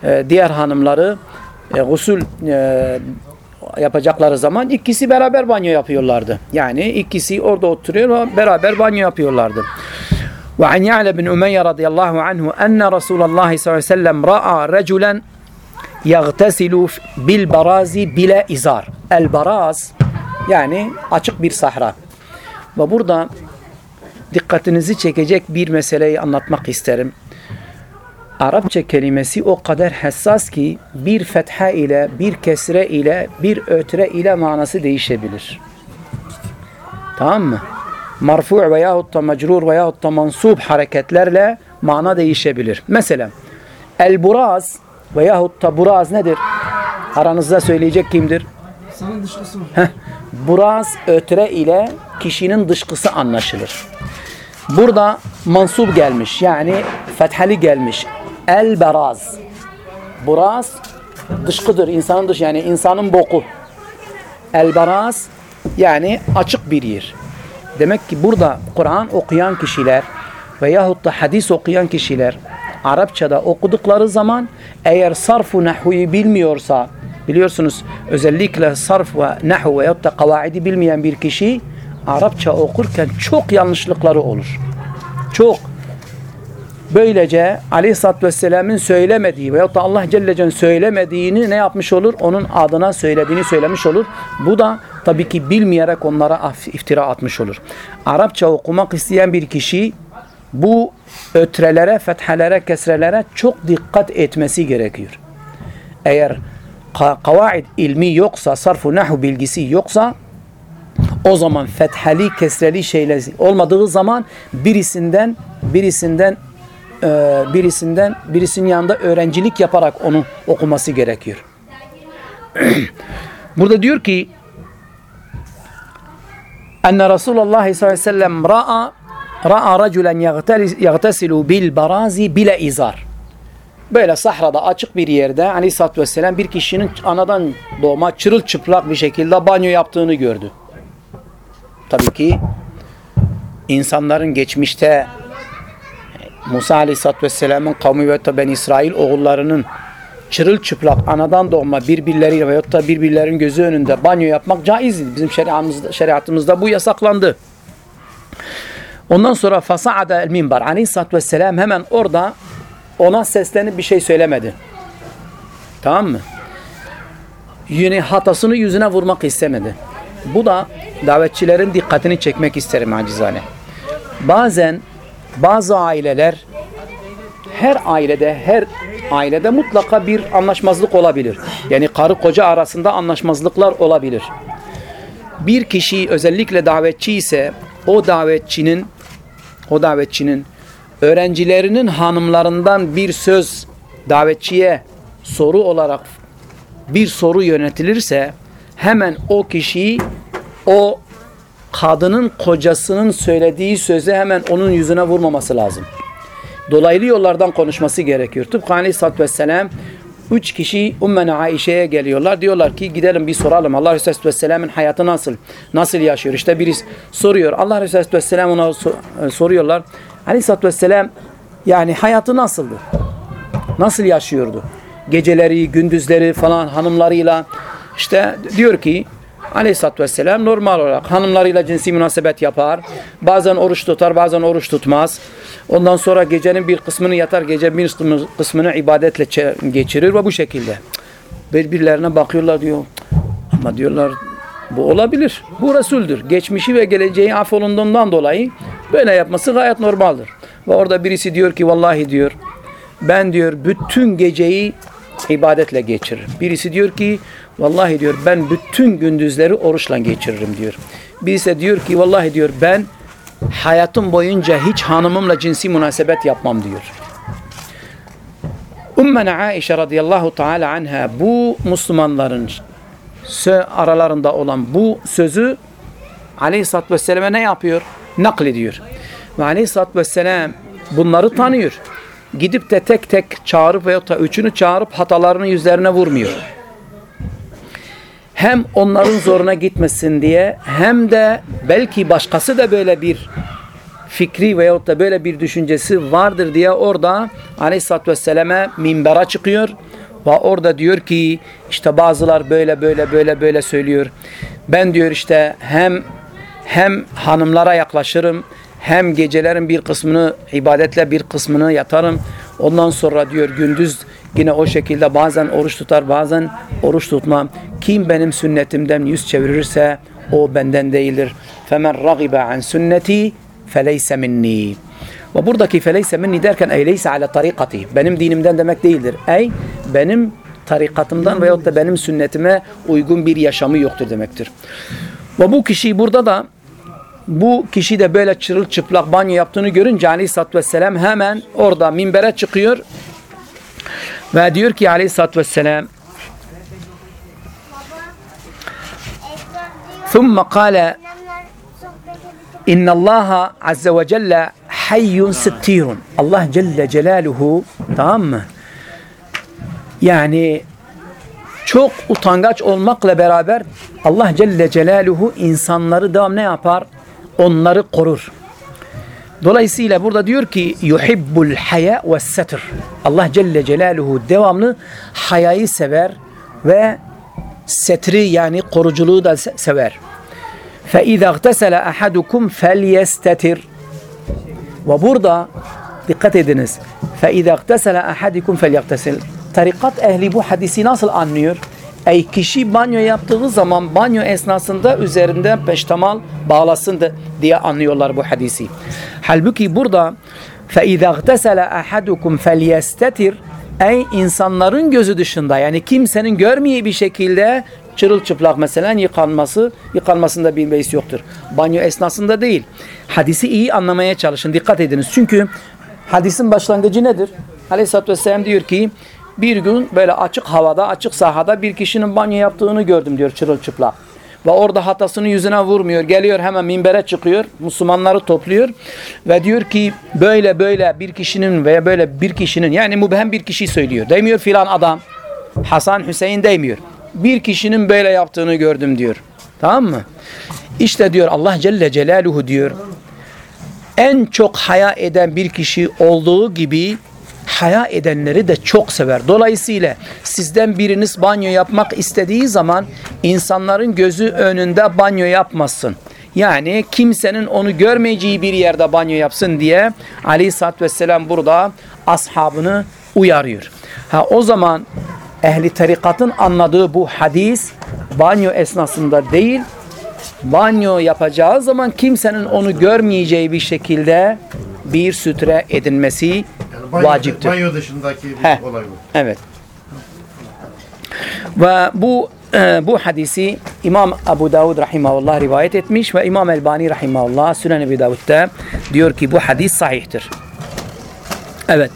e, diğer hanımları e, gusül e, yapacakları zaman ikisi beraber banyo yapıyorlardı. Yani ikisi orada oturuyor ve beraber banyo yapıyorlardı. وعن يعلى بن أمية رضي الله عنه أن رسول الله صلى الله عليه وسلم رأى رجلا يغتسل بالبراز بلا إزار البراز yani açık bir sahra. Ve burada dikkatinizi çekecek bir meseleyi anlatmak isterim. Arapça kelimesi o kadar hassas ki bir fetha ile, bir kesre ile, bir ötre ile manası değişebilir. Tamam mı? Marfu' veyahut da mecrur veyahut da mansub hareketlerle mana değişebilir. Mesela el-buraz veyahut da buraz nedir? Aranızda söyleyecek kimdir? Sana dışkısı mı? Heh, buraz ötre ile kişinin dışkısı anlaşılır. Burada mansub gelmiş yani fethali gelmiş. El beraz. Buraz dışkıdır. insanın dış yani insanın boku. El beraz yani açık bir yer. Demek ki burada Kur'an okuyan kişiler veyahut da hadis okuyan kişiler Arapçada okudukları zaman eğer sarfu nahvuyu bilmiyorsa biliyorsunuz özellikle sarf ve nahvu veyahut da kavaidi bilmeyen bir kişi Arapça okurken çok yanlışlıkları olur. Çok. Böylece Aleyhisselatü Vesselam'ın söylemediği veyahut da Allah Celle Celle'nin söylemediğini ne yapmış olur? Onun adına söylediğini söylemiş olur. Bu da tabii ki bilmeyerek onlara iftira atmış olur. Arapça okumak isteyen bir kişi bu ötrelere, fethelere, kesrelere çok dikkat etmesi gerekiyor. Eğer ka- kavaid ilmi yoksa, sarfu nahu bilgisi yoksa o zaman fetheli, kesreli şeyler olmadığı zaman birisinden birisinden e, birisinden birisinin yanında öğrencilik yaparak onu okuması gerekiyor. Burada diyor ki enne Resulullah sallallahu aleyhi ve sellem ra'a ra'a raculen yagtesilu bil barazi bile izar. Böyle sahrada açık bir yerde aleyhissalatü vesselam bir kişinin anadan doğma çırılçıplak bir şekilde banyo yaptığını gördü. Tabii ki insanların geçmişte Musa aleyhissalatü vesselamın kavmi ve ben İsrail oğullarının çırılçıplak anadan doğma birbirleriyle veyahut da birbirlerinin gözü önünde banyo yapmak caizdi. Bizim şeriatımızda, şeriatımızda bu yasaklandı. Ondan sonra fasa'ada el minber. Aleyhisselatü vesselam hemen orada ona seslenip bir şey söylemedi. Tamam mı? Yine hatasını yüzüne vurmak istemedi. Bu da davetçilerin dikkatini çekmek isterim acizane. Bazen bazı aileler her ailede her ailede mutlaka bir anlaşmazlık olabilir. Yani karı koca arasında anlaşmazlıklar olabilir. Bir kişi özellikle davetçi ise o davetçinin o davetçinin öğrencilerinin hanımlarından bir söz davetçiye soru olarak bir soru yönetilirse hemen o kişiyi o kadının kocasının söylediği söze hemen onun yüzüne vurmaması lazım. Dolaylı yollardan konuşması gerekiyor. Tıpkı Aleyhisselatü Vesselam üç kişi Ummene Aişe'ye geliyorlar. Diyorlar ki gidelim bir soralım. Allah Resulü Vesselam'ın hayatı nasıl? Nasıl yaşıyor? İşte birisi soruyor. Allah Resulü Vesselam ona so- soruyorlar. Aleyhisselatü Vesselam yani hayatı nasıldı? Nasıl yaşıyordu? Geceleri, gündüzleri falan hanımlarıyla işte diyor ki Aleyhisselatü Vesselam normal olarak hanımlarıyla cinsi münasebet yapar. Bazen oruç tutar, bazen oruç tutmaz. Ondan sonra gecenin bir kısmını yatar, gece bir kısmını, ibadetle geçirir ve bu şekilde. Birbirlerine bakıyorlar diyor. Ama diyorlar bu olabilir. Bu Resul'dür. Geçmişi ve geleceği affolunduğundan dolayı böyle yapması gayet normaldir. Ve orada birisi diyor ki vallahi diyor ben diyor bütün geceyi ibadetle geçiririm. Birisi diyor ki vallahi diyor ben bütün gündüzleri oruçla geçiririm diyor. Birisi diyor ki vallahi diyor ben hayatım boyunca hiç hanımımla cinsi münasebet yapmam diyor. Ümmene Aişe radıyallahu teala anha bu Müslümanların aralarında olan bu sözü aleyhissalatü vesselam'a ne yapıyor? Naklediyor. Ve aleyhissalatü vesselam bunları tanıyor. Gidip de tek tek çağırıp veyahut da üçünü çağırıp hatalarını yüzlerine vurmuyor. Hem onların zoruna gitmesin diye hem de belki başkası da böyle bir fikri veyahut da böyle bir düşüncesi vardır diye orada aleyhissalatü vesselam'e minbera çıkıyor ve orada diyor ki işte bazılar böyle böyle böyle böyle söylüyor. Ben diyor işte hem hem hanımlara yaklaşırım hem gecelerin bir kısmını ibadetle bir kısmını yatarım. Ondan sonra diyor gündüz yine o şekilde bazen oruç tutar bazen oruç tutmam. Kim benim sünnetimden yüz çevirirse o benden değildir. Femen ragibe an sünneti feleyse minni. Ve buradaki feleyse minni derken ey leyse ala tarikati. Benim dinimden demek değildir. Ey benim tarikatımdan veyahut da benim sünnetime uygun bir yaşamı yoktur demektir. Ve bu kişi burada da bu kişi de böyle çırılçıplak banyo yaptığını görünce aleyhissalatü vesselam hemen orada minbere çıkıyor ve diyor ki aleyhissalatü vesselam ثم قال إن الله عز وجل حي ستير Allah Celle Celaluhu tamam mı? Yani çok utangaç olmakla beraber Allah Celle Celaluhu insanları devam ne yapar? Onları korur. Dolayısıyla burada diyor ki yuhibbul haya ve setr. Allah Celle Celaluhu devamlı hayayı sever ve setri yani koruculuğu da se- sever. فَاِذَا اغْتَسَلَ أَحَدُكُمْ فَلْيَسْتَتِرْ Ve burada dikkat ediniz. فَاِذَا اغْتَسَلَ أَحَدِكُمْ فَلْيَغْتَسِلْ Tarikat ehli bu hadisi nasıl anlıyor? Ey kişi banyo yaptığı zaman banyo esnasında üzerinde peştemal bağlasın da diye anlıyorlar bu hadisi. Halbuki burada فَاِذَا اغْتَسَلَ أَحَدُكُمْ فَلْيَسْتَتِرْ Ey insanların gözü dışında yani kimsenin görmeyeceği bir şekilde çırılçıplak mesela yıkanması, yıkanmasında bir beis yoktur. Banyo esnasında değil. Hadisi iyi anlamaya çalışın. Dikkat ediniz. Çünkü hadisin başlangıcı nedir? Aleyhisselatü Vesselam diyor ki bir gün böyle açık havada, açık sahada bir kişinin banyo yaptığını gördüm diyor çırılçıplak. Ve orada hatasını yüzüne vurmuyor. Geliyor hemen minbere çıkıyor. Müslümanları topluyor. Ve diyor ki böyle böyle bir kişinin veya böyle bir kişinin yani mübhem bir kişi söylüyor. Demiyor filan adam. Hasan Hüseyin demiyor. Bir kişinin böyle yaptığını gördüm diyor. Tamam mı? İşte diyor Allah Celle Celaluhu diyor. En çok haya eden bir kişi olduğu gibi haya edenleri de çok sever. Dolayısıyla sizden biriniz banyo yapmak istediği zaman insanların gözü önünde banyo yapmasın. Yani kimsenin onu görmeyeceği bir yerde banyo yapsın diye Aleyhisselatü Vesselam burada ashabını uyarıyor. Ha o zaman ehli tarikatın anladığı bu hadis banyo esnasında değil banyo yapacağı zaman kimsenin onu görmeyeceği bir şekilde bir sütre edinmesi banyo, vaciptir. banyo dışındaki bir Heh. olay bu. Evet. Ve bu e, bu hadisi İmam Abu Davud rahimahullah rivayet etmiş ve İmam Elbani rahimahullah Sünen Ebu Davud'da diyor ki bu hadis sahihtir. Evet.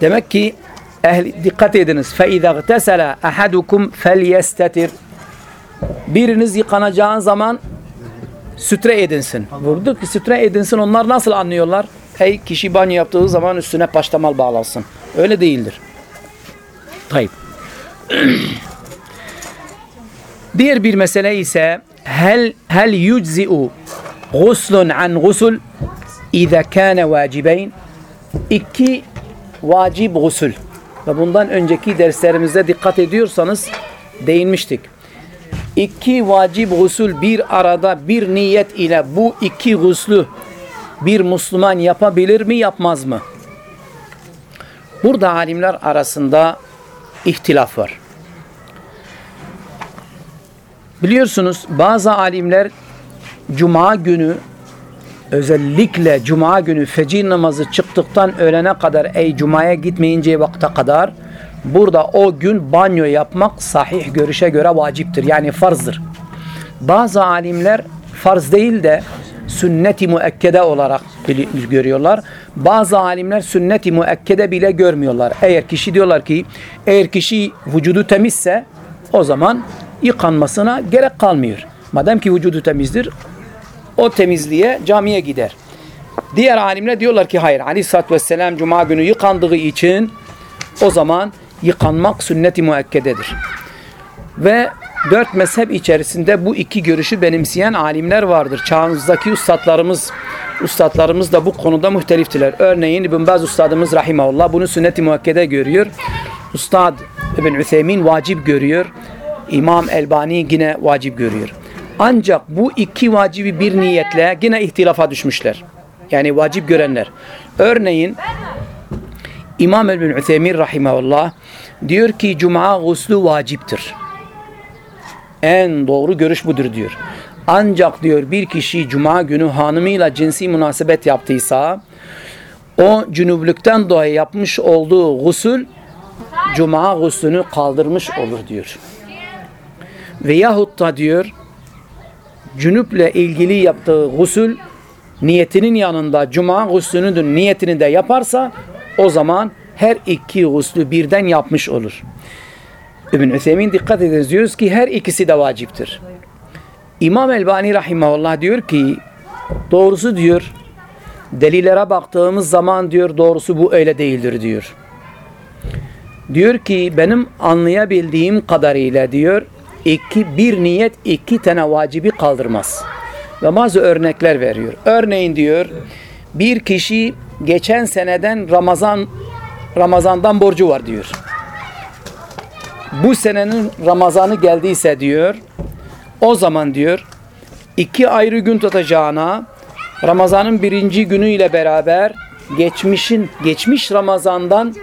Demek ki ehli, dikkat ediniz. فَاِذَا اغْتَسَلَ أَحَدُكُمْ فَلْيَسْتَتِرْ Biriniz yıkanacağın zaman sütre edinsin. Vurduk ki sütre edinsin. Onlar nasıl anlıyorlar? Ey kişi banyo yaptığı zaman üstüne paştamal bağlasın. Öyle değildir. Tayyip. Diğer bir mesele ise hel hel yuczi'u guslun an gusul iza kana vacibeyn iki vacip gusül ve bundan önceki derslerimizde dikkat ediyorsanız değinmiştik. İki vacip gusül bir arada bir niyet ile bu iki guslü bir Müslüman yapabilir mi yapmaz mı? Burada alimler arasında ihtilaf var. Biliyorsunuz bazı alimler Cuma günü özellikle Cuma günü fecir namazı çıktıktan öğlene kadar ey Cuma'ya gitmeyinceye vakte kadar burada o gün banyo yapmak sahih görüşe göre vaciptir. Yani farzdır. Bazı alimler farz değil de sünnet-i müekkede olarak görüyorlar. Bazı alimler sünnet-i müekkede bile görmüyorlar. Eğer kişi diyorlar ki eğer kişi vücudu temizse o zaman yıkanmasına gerek kalmıyor. Madem ki vücudu temizdir o temizliğe camiye gider. Diğer alimler diyorlar ki hayır Aleyhisselatü Vesselam Cuma günü yıkandığı için o zaman yıkanmak sünnet-i müekkededir. Ve dört mezhep içerisinde bu iki görüşü benimseyen alimler vardır. Çağımızdaki ustadlarımız ustadlarımız da bu konuda muhteliftiler. Örneğin İbn Baz ustadımız rahimahullah bunu sünnet-i müekkede görüyor. Ustad İbn Üthemin vacip görüyor. İmam Elbani yine vacip görüyor. Ancak bu iki vacibi bir niyetle yine ihtilafa düşmüşler. Yani vacip görenler. Örneğin İmam İbn Üthemin rahimahullah diyor ki cuma guslu vaciptir. En doğru görüş budur diyor. Ancak diyor bir kişi cuma günü hanımıyla cinsi münasebet yaptıysa o cünüplükten dolayı yapmış olduğu gusül cuma guslünü kaldırmış olur diyor. Veyahut da diyor cünüple ilgili yaptığı gusül niyetinin yanında cuma guslünün niyetini de yaparsa o zaman her iki guslü birden yapmış olur. İbn Üthemin dikkat ediniz diyoruz ki her ikisi de vaciptir. İmam Elbani rahimahullah diyor ki doğrusu diyor delillere baktığımız zaman diyor doğrusu bu öyle değildir diyor. Diyor ki benim anlayabildiğim kadarıyla diyor iki bir niyet iki tane vacibi kaldırmaz. Ve bazı örnekler veriyor. Örneğin diyor bir kişi geçen seneden Ramazan Ramazandan borcu var diyor. Bu senenin Ramazanı geldiyse diyor o zaman diyor iki ayrı gün tutacağına Ramazanın birinci günüyle beraber geçmişin geçmiş Ramazandan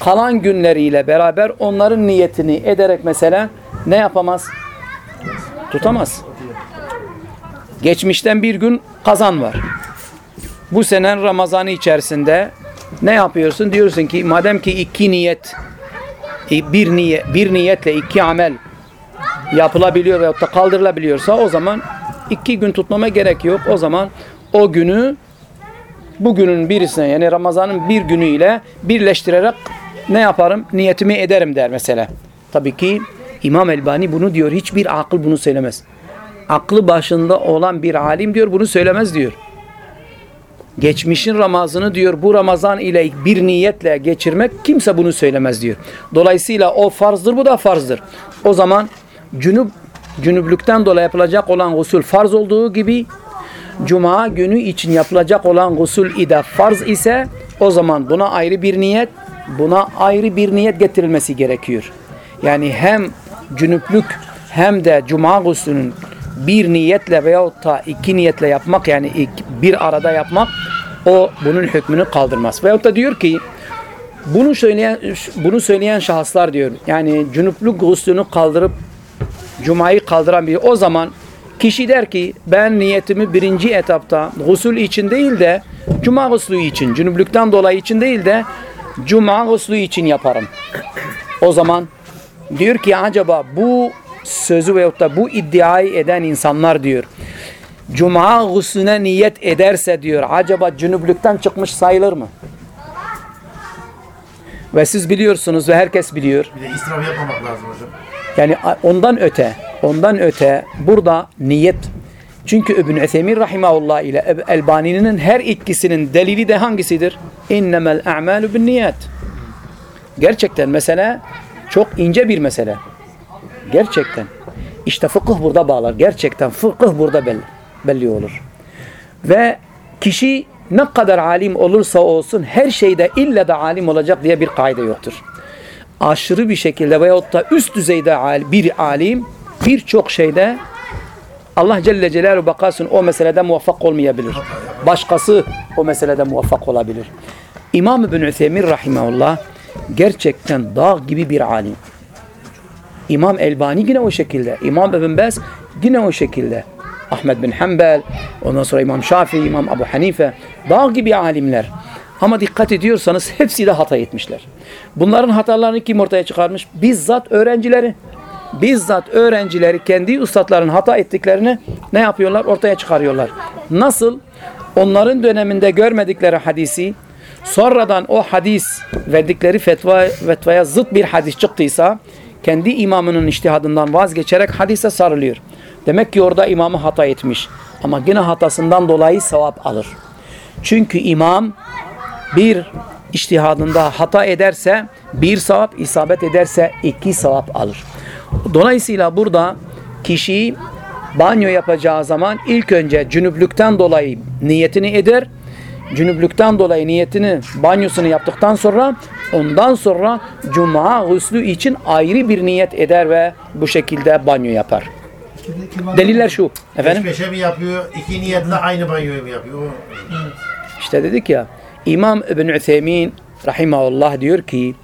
kalan günleriyle beraber onların niyetini ederek mesela ne yapamaz? Tutamaz. Geçmişten bir gün kazan var. Bu senen Ramazanı içerisinde ne yapıyorsun? Diyorsun ki madem ki iki niyet bir niyet bir niyetle iki amel yapılabiliyor veyahut da kaldırılabiliyorsa o zaman iki gün tutmama gerek yok. O zaman o günü bugünün birisine yani Ramazan'ın bir günüyle birleştirerek ne yaparım? Niyetimi ederim der mesela. Tabii ki İmam Elbani bunu diyor. Hiçbir akıl bunu söylemez. Aklı başında olan bir alim diyor bunu söylemez diyor. Geçmişin Ramazan'ı diyor bu Ramazan ile bir niyetle geçirmek kimse bunu söylemez diyor. Dolayısıyla o farzdır bu da farzdır. O zaman cünüp cünüplükten dolayı yapılacak olan gusül farz olduğu gibi Cuma günü için yapılacak olan gusül ide farz ise o zaman buna ayrı bir niyet, buna ayrı bir niyet getirilmesi gerekiyor. Yani hem cünüplük hem de cuma guslünün bir niyetle veyahut da iki niyetle yapmak yani bir arada yapmak o bunun hükmünü kaldırmaz. Veyahut da diyor ki bunu söyleyen bunu söyleyen şahıslar diyor. Yani cünüplük guslünü kaldırıp Cuma'yı kaldıran bir o zaman kişi der ki ben niyetimi birinci etapta gusül için değil de Cuma guslü için, cünüplükten dolayı için değil de Cuma guslü için yaparım. O zaman diyor ki acaba bu sözü veyahut da bu iddiayı eden insanlar diyor. Cuma guslüne niyet ederse diyor acaba cünüplükten çıkmış sayılır mı? Ve siz biliyorsunuz ve herkes biliyor. Bir de israf yapmamak lazım hocam. Yani ondan öte, ondan öte burada niyet. Çünkü İbn Üthemin rahimahullah ile Elbani'nin her ikisinin delili de hangisidir? İnnemel a'malu bin niyet. Gerçekten mesele çok ince bir mesele. Gerçekten. İşte fıkıh burada bağlar. Gerçekten fıkıh burada belli, belli olur. Ve kişi ne kadar alim olursa olsun her şeyde illa da alim olacak diye bir kaide yoktur aşırı bir şekilde veyahut da üst düzeyde bir alim birçok şeyde Allah Celle Celaluhu bakasın o meselede muvaffak olmayabilir. Başkası o meselede muvaffak olabilir. İmam İbn Üthemin rahimahullah gerçekten dağ gibi bir alim. İmam Elbani yine o şekilde. İmam İbn Baz yine o şekilde. Ahmed bin Hanbel, ondan sonra İmam Şafii, İmam Abu Hanife dağ gibi alimler. Ama dikkat ediyorsanız hepsi de hata etmişler. Bunların hatalarını kim ortaya çıkarmış? Bizzat öğrencileri. Bizzat öğrencileri kendi üstadların hata ettiklerini ne yapıyorlar? Ortaya çıkarıyorlar. Nasıl? Onların döneminde görmedikleri hadisi sonradan o hadis verdikleri fetva, fetvaya zıt bir hadis çıktıysa kendi imamının iştihadından vazgeçerek hadise sarılıyor. Demek ki orada imamı hata etmiş. Ama yine hatasından dolayı sevap alır. Çünkü imam bir iştihadında hata ederse bir sevap, isabet ederse iki sevap alır. Dolayısıyla burada kişi banyo yapacağı zaman ilk önce cünüplükten dolayı niyetini eder. Cünüplükten dolayı niyetini, banyosunu yaptıktan sonra ondan sonra cuma guslü için ayrı bir niyet eder ve bu şekilde banyo yapar. Deliller şu. Efendim? Peş peşe mi yapıyor? İki niyetle aynı banyoyu mu yapıyor? İşte dedik ya İmam İbn Üthemin rahimahullah diyor ki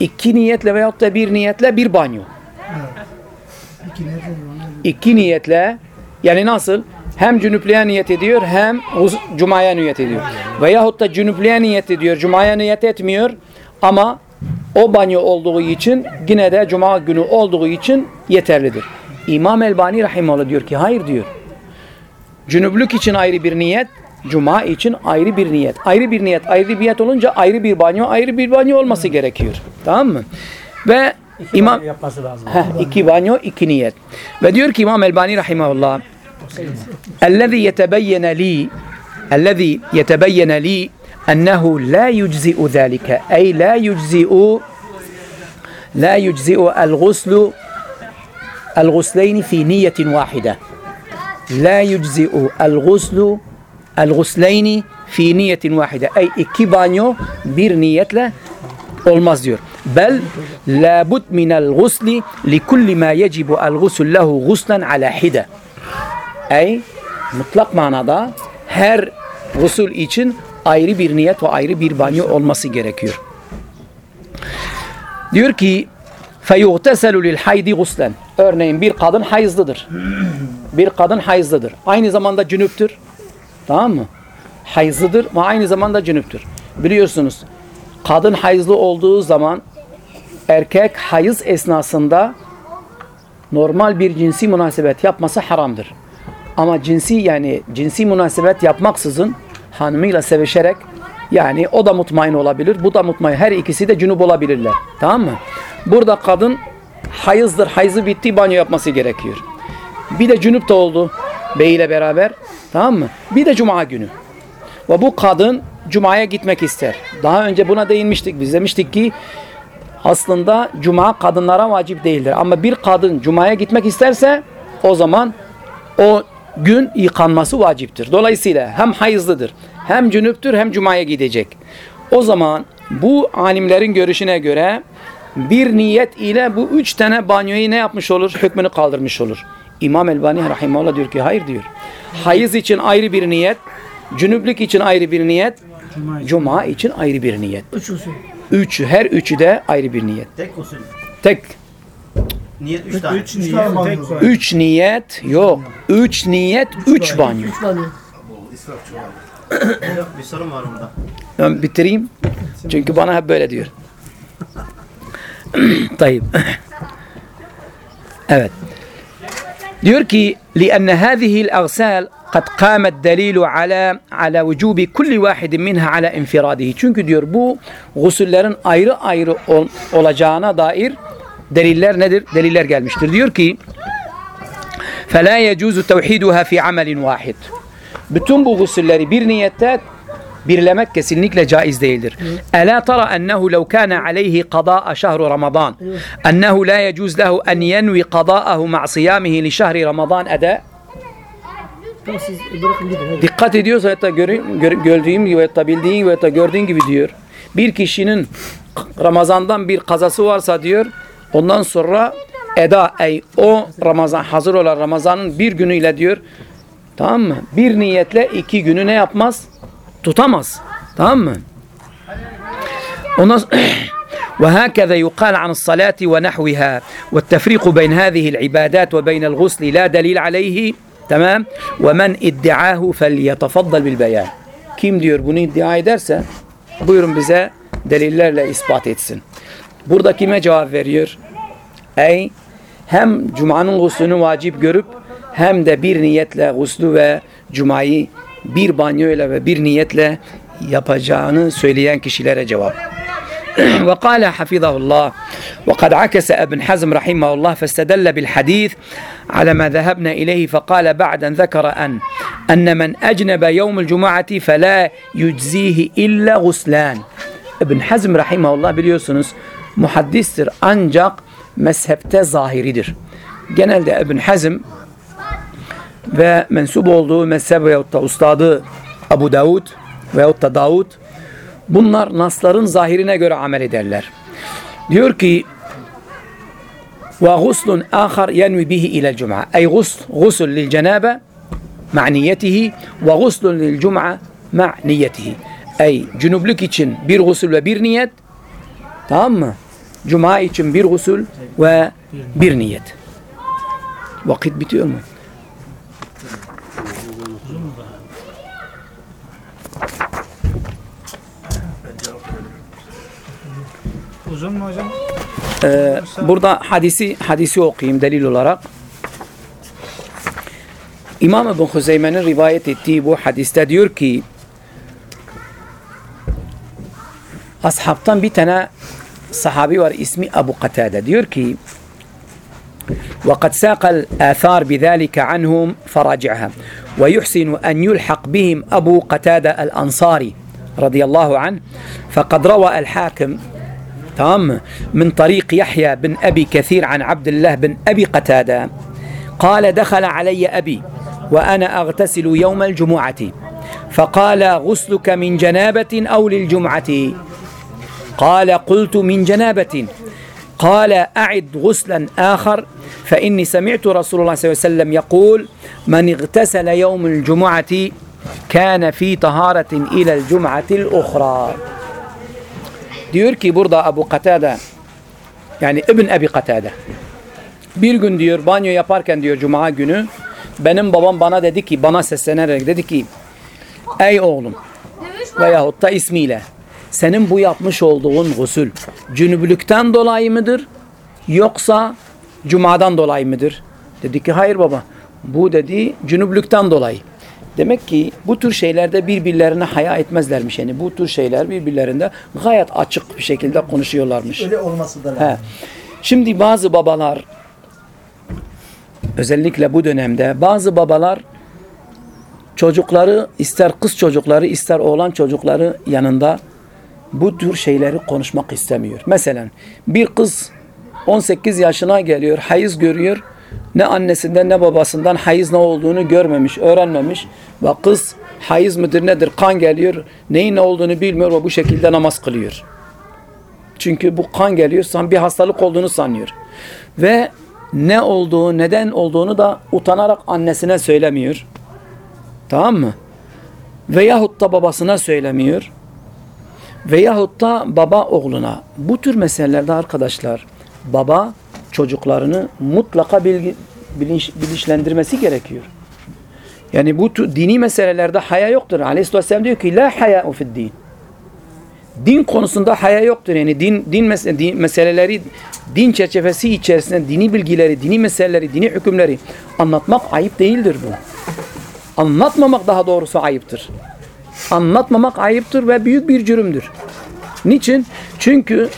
iki niyetle veyahut da bir niyetle bir banyo. İki niyetle yani nasıl? Hem cünüplüğe niyet ediyor hem cumaya niyet ediyor. Veyahut da cünüplüğe niyet ediyor, cumaya niyet etmiyor ama o banyo olduğu için yine de cuma günü olduğu için yeterlidir. İmam Elbani rahimahullah diyor ki hayır diyor. Cünüplük için ayrı bir niyet, cuma için ayrı bir niyet. Ayrı bir niyet, ayrı bir niyet olunca ayrı bir banyo, ayrı bir banyo olması gerekiyor. Tamam mı? Ve İmam yapması lazım. Heh, iki banyo, iki niyet. Ve diyor ki İmam Elbani rahimahullah الذي يتبين لي الذي يتبين لي أنه لا يجزئ ذلك أي لا يجزئ لا يجزئ الغسل الغسلين في نية واحدة لا يجزئ الغسل الغسلين في نية واحدة أي iki banyo bir niyetle minel gusli li kulli ma yecibu el gusul lehu guslen ala hide. Ey mutlak manada her gusül için ayrı bir niyet ve ayrı bir banyo olması gerekiyor. Diyor ki فَيُغْتَسَلُ لِلْحَيْدِ غُسْلًا Örneğin bir kadın hayızlıdır. Bir kadın hayızlıdır. Aynı zamanda cünüptür. Tamam mı? Hayızlıdır ve aynı zamanda cünüptür. Biliyorsunuz kadın hayızlı olduğu zaman erkek hayız esnasında normal bir cinsi münasebet yapması haramdır. Ama cinsi yani cinsi münasebet yapmaksızın hanımıyla sevişerek yani o da mutmain olabilir, bu da mutmain. Her ikisi de cünüp olabilirler. Tamam mı? Burada kadın hayızdır. Hayızı bitti banyo yapması gerekiyor. Bir de cünüp de oldu bey ile beraber. Tamam mı? Bir de cuma günü. Ve bu kadın cumaya gitmek ister. Daha önce buna değinmiştik. Biz demiştik ki aslında cuma kadınlara vacip değildir. Ama bir kadın cumaya gitmek isterse o zaman o gün yıkanması vaciptir. Dolayısıyla hem hayızlıdır, hem cünüptür, hem cumaya gidecek. O zaman bu alimlerin görüşüne göre bir niyet ile bu üç tane banyoyu ne yapmış olur? Hükmünü kaldırmış olur. İmam Elbani Rahimahullah diyor ki hayır diyor. Hayız için ayrı bir niyet, cünüplük için ayrı bir niyet, cuma için ayrı bir niyet. Üç usul. Üçü, her üçü de ayrı bir niyet. Tek usul. Tek Niyet üç tane. Üç niyet. Tek var. üç niyet yok. Üç niyet, üç banyo. Üç banyo. İsrafçı var. Yok, bir sorun var burada. Ben bitireyim. Çünkü bana hep böyle diyor. Tayyip. evet. Diyor ki لأن هذه الأغسال قد قام الدليل على على وجوب كل واحد منها على انفراده. Çünkü diyor bu gusüllerin ayrı ayrı ol- olacağına dair deliller nedir? Deliller gelmiştir. Diyor ki فلا يجوز توحيدها في عمل واحد. Bütün bu gusülleri bir niyette birlemek kesinlikle caiz değildir. Ela tara ennehu lev kana aleyhi qada'a şehru Ramazan ennehu la yecuz lehu en yenvi qada'ahu ma' siyamihi li şehri Ramazan eda Tamam siz bırakın gidin. hadi. Dikkat ediyorsa hatta görün, gör, gördüğüm gibi hatta bildiğin gibi hatta gördüğün gibi diyor. Bir kişinin Ramazan'dan bir kazası varsa diyor ondan sonra eda ey o Ramazan hazır olan Ramazan'ın bir günüyle diyor tamam mı? Bir niyetle iki günü ne yapmaz? Tutamaz. Tamam mı? Ondan وهكذا يقال عن الصلاة ونحوها والتفريق بين هذه العبادات وبين الغسل لا دليل عليه تمام ومن ادعاه فليتفضل بالبيان kim diyor bunu iddia ederse buyurun bize delillerle ispat etsin. Burada kime cevap veriyor? Ey hem Cuma'nın guslünü vacip görüp hem de bir niyetle guslü ve Cuma'yı bir banyo ile ve bir niyetle yapacağını söyleyen kişilere cevap. ve kâle hafizahullah ve kad akese Ebn Hazm rahimahullah festedelle bil hadis ala ma zehebne ileyhi fekâle ba'den zekara en enne men ecnebe yevmül cumaati fe la yuczihi illa guslan. İbn Hazm rahimahullah biliyorsunuz muhaddistir ancak mezhepte zahiridir. Genelde İbn Hazm ve mensup olduğu mezhep veyahut da ustadı Abu Davud veyahut da Davud bunlar nasların zahirine göre amel ederler. Diyor ki ve guslun ahar yenvi bihi ile cuma. Ey gusl, gusl lil cenabе ma niyetihi ve guslun lil cuma ma niyetihi. Ey cünublük için bir gusül ve bir niyet tamam mı? Cuma için bir gusül ve bir niyet. Vakit bitiyor mu? Uzun mu hocam? Ee, burada hadisi hadisi okuyayım delil olarak. İmam Ebu Huzeyme'nin rivayet ettiği bu hadiste diyor ki ashabtan bir tane var ismi Ebu Katade diyor ki وقد ساق الآثار بذلك عنهم فراجعها. ويحسن أن يلحق بهم أبو قتادة الأنصاري رضي الله عنه. فقد روى الحاكم تمام من طريق يحيى بن أبي كثير عن عبد الله بن أبي قتادة. قال دخل علي أبي وأنا أغتسل يوم الجمعة. فقال غسلك من جنابة أو للجمعة؟ قال قلت من جنابة قال أعد غسلا آخر فإني سمعت رسول الله صلى الله عليه وسلم يقول من اغتسل يوم الجمعة كان في طهارة إلى الجمعة الأخرى diyor ki burada Abu Katade Yani İbn Ebi Katade. Bir gün diyor banyo yaparken diyor cuma günü benim babam bana dedi ki bana seslenerek dedi ki ey oğlum veyahut da ismiyle senin bu yapmış olduğun gusül cünüblükten dolayı mıdır yoksa cumadan dolayı mıdır? Dedi ki hayır baba bu dedi cünüblükten dolayı. Demek ki bu tür şeylerde birbirlerine haya etmezlermiş. Yani bu tür şeyler birbirlerinde gayet açık bir şekilde konuşuyorlarmış. Öyle olması da lazım. He. Şimdi bazı babalar özellikle bu dönemde bazı babalar çocukları ister kız çocukları ister oğlan çocukları yanında bu tür şeyleri konuşmak istemiyor. Mesela bir kız 18 yaşına geliyor, hayız görüyor. Ne annesinden ne babasından hayız ne olduğunu görmemiş, öğrenmemiş. Ve kız hayız mıdır nedir kan geliyor, neyin ne olduğunu bilmiyor ve bu şekilde namaz kılıyor. Çünkü bu kan geliyor, bir hastalık olduğunu sanıyor. Ve ne olduğu, neden olduğunu da utanarak annesine söylemiyor. Tamam mı? Veyahut da babasına söylemiyor. Veyahut da baba oğluna. Bu tür meselelerde arkadaşlar baba çocuklarını mutlaka bilgi, bilinç, bilinçlendirmesi gerekiyor. Yani bu dini meselelerde haya yoktur. Aleyhisselam diyor ki la haya fid din. Din konusunda haya yoktur. Yani din din, mes- din meseleleri din çerçevesi içerisinde dini bilgileri, dini meseleleri, dini hükümleri anlatmak ayıp değildir bu. Anlatmamak daha doğrusu ayıptır. Anlatmamak ayıptır ve büyük bir cürümdür. Niçin? Çünkü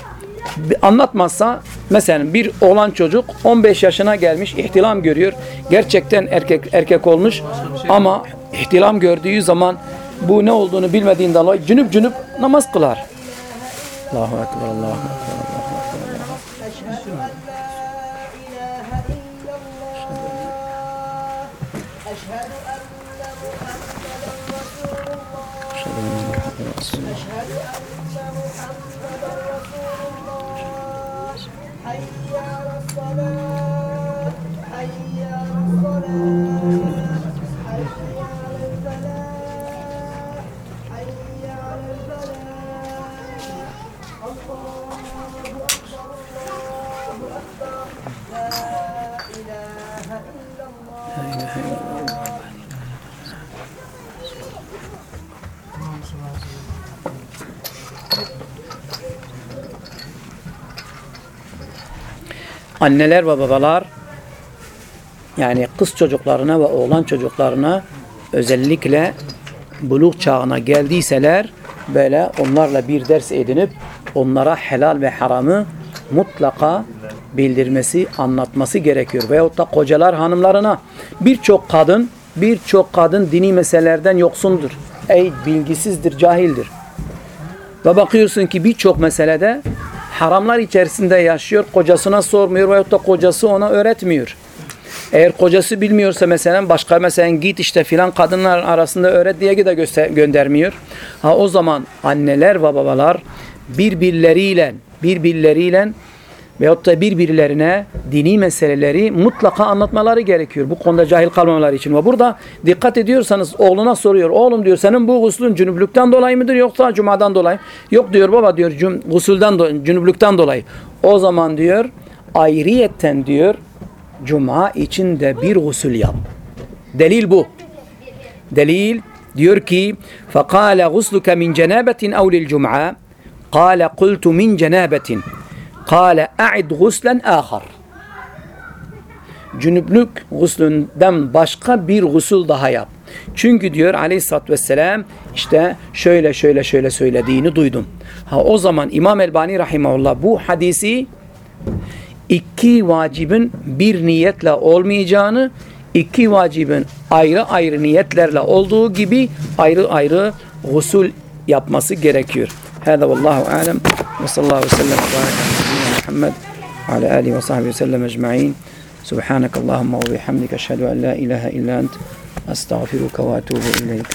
anlatmazsa mesela bir oğlan çocuk 15 yaşına gelmiş ihtilam görüyor. Gerçekten erkek erkek olmuş ama ihtilam gördüğü zaman bu ne olduğunu bilmediğinden dolayı cünüp cünüp namaz kılar. Allahu Ekber, Allahu Ekber, Anneler ve babalar yani kız çocuklarına ve oğlan çocuklarına özellikle buluk çağına geldiyseler böyle onlarla bir ders edinip onlara helal ve haramı mutlaka bildirmesi, anlatması gerekiyor. Veyahut da kocalar hanımlarına birçok kadın birçok kadın dini meselelerden yoksundur. Ey bilgisizdir, cahildir. Ve bakıyorsun ki birçok meselede haramlar içerisinde yaşıyor. Kocasına sormuyor veyahut da kocası ona öğretmiyor. Eğer kocası bilmiyorsa mesela başka mesela git işte filan kadınlar arasında öğret diye de göndermiyor. Ha o zaman anneler ve babalar birbirleriyle birbirleriyle veyahut da birbirlerine dini meseleleri mutlaka anlatmaları gerekiyor. Bu konuda cahil kalmamaları için. Ve burada dikkat ediyorsanız oğluna soruyor. Oğlum diyor senin bu guslün cünüplükten dolayı mıdır yoksa cumadan dolayı? Yok diyor baba diyor cüm, gusulden do- cünüplükten dolayı. O zaman diyor ayrıyetten diyor cuma için de bir gusül yap. Delil bu. Delil diyor ki فَقَالَ غُسْلُكَ مِنْ جَنَابَةٍ اَوْ لِلْجُمْعَةِ قَالَ قُلْتُ مِنْ جَنَابَةٍ Kale a'id guslen ahar. Cünüplük guslünden başka bir gusul daha yap. Çünkü diyor aleyhissalatü vesselam işte şöyle şöyle şöyle söylediğini duydum. Ha o zaman İmam Elbani rahimahullah bu hadisi iki vacibin bir niyetle olmayacağını iki vacibin ayrı ayrı niyetlerle olduğu gibi ayrı ayrı gusül yapması gerekiyor. Hâdâ vallâhu âlem ve sallallahu aleyhi ve ve baraka ala Muhammed ve ala alihi ve sahbihi ve sellem ecma'in. Subhanakallahumma ve bihamdike eşhedü en la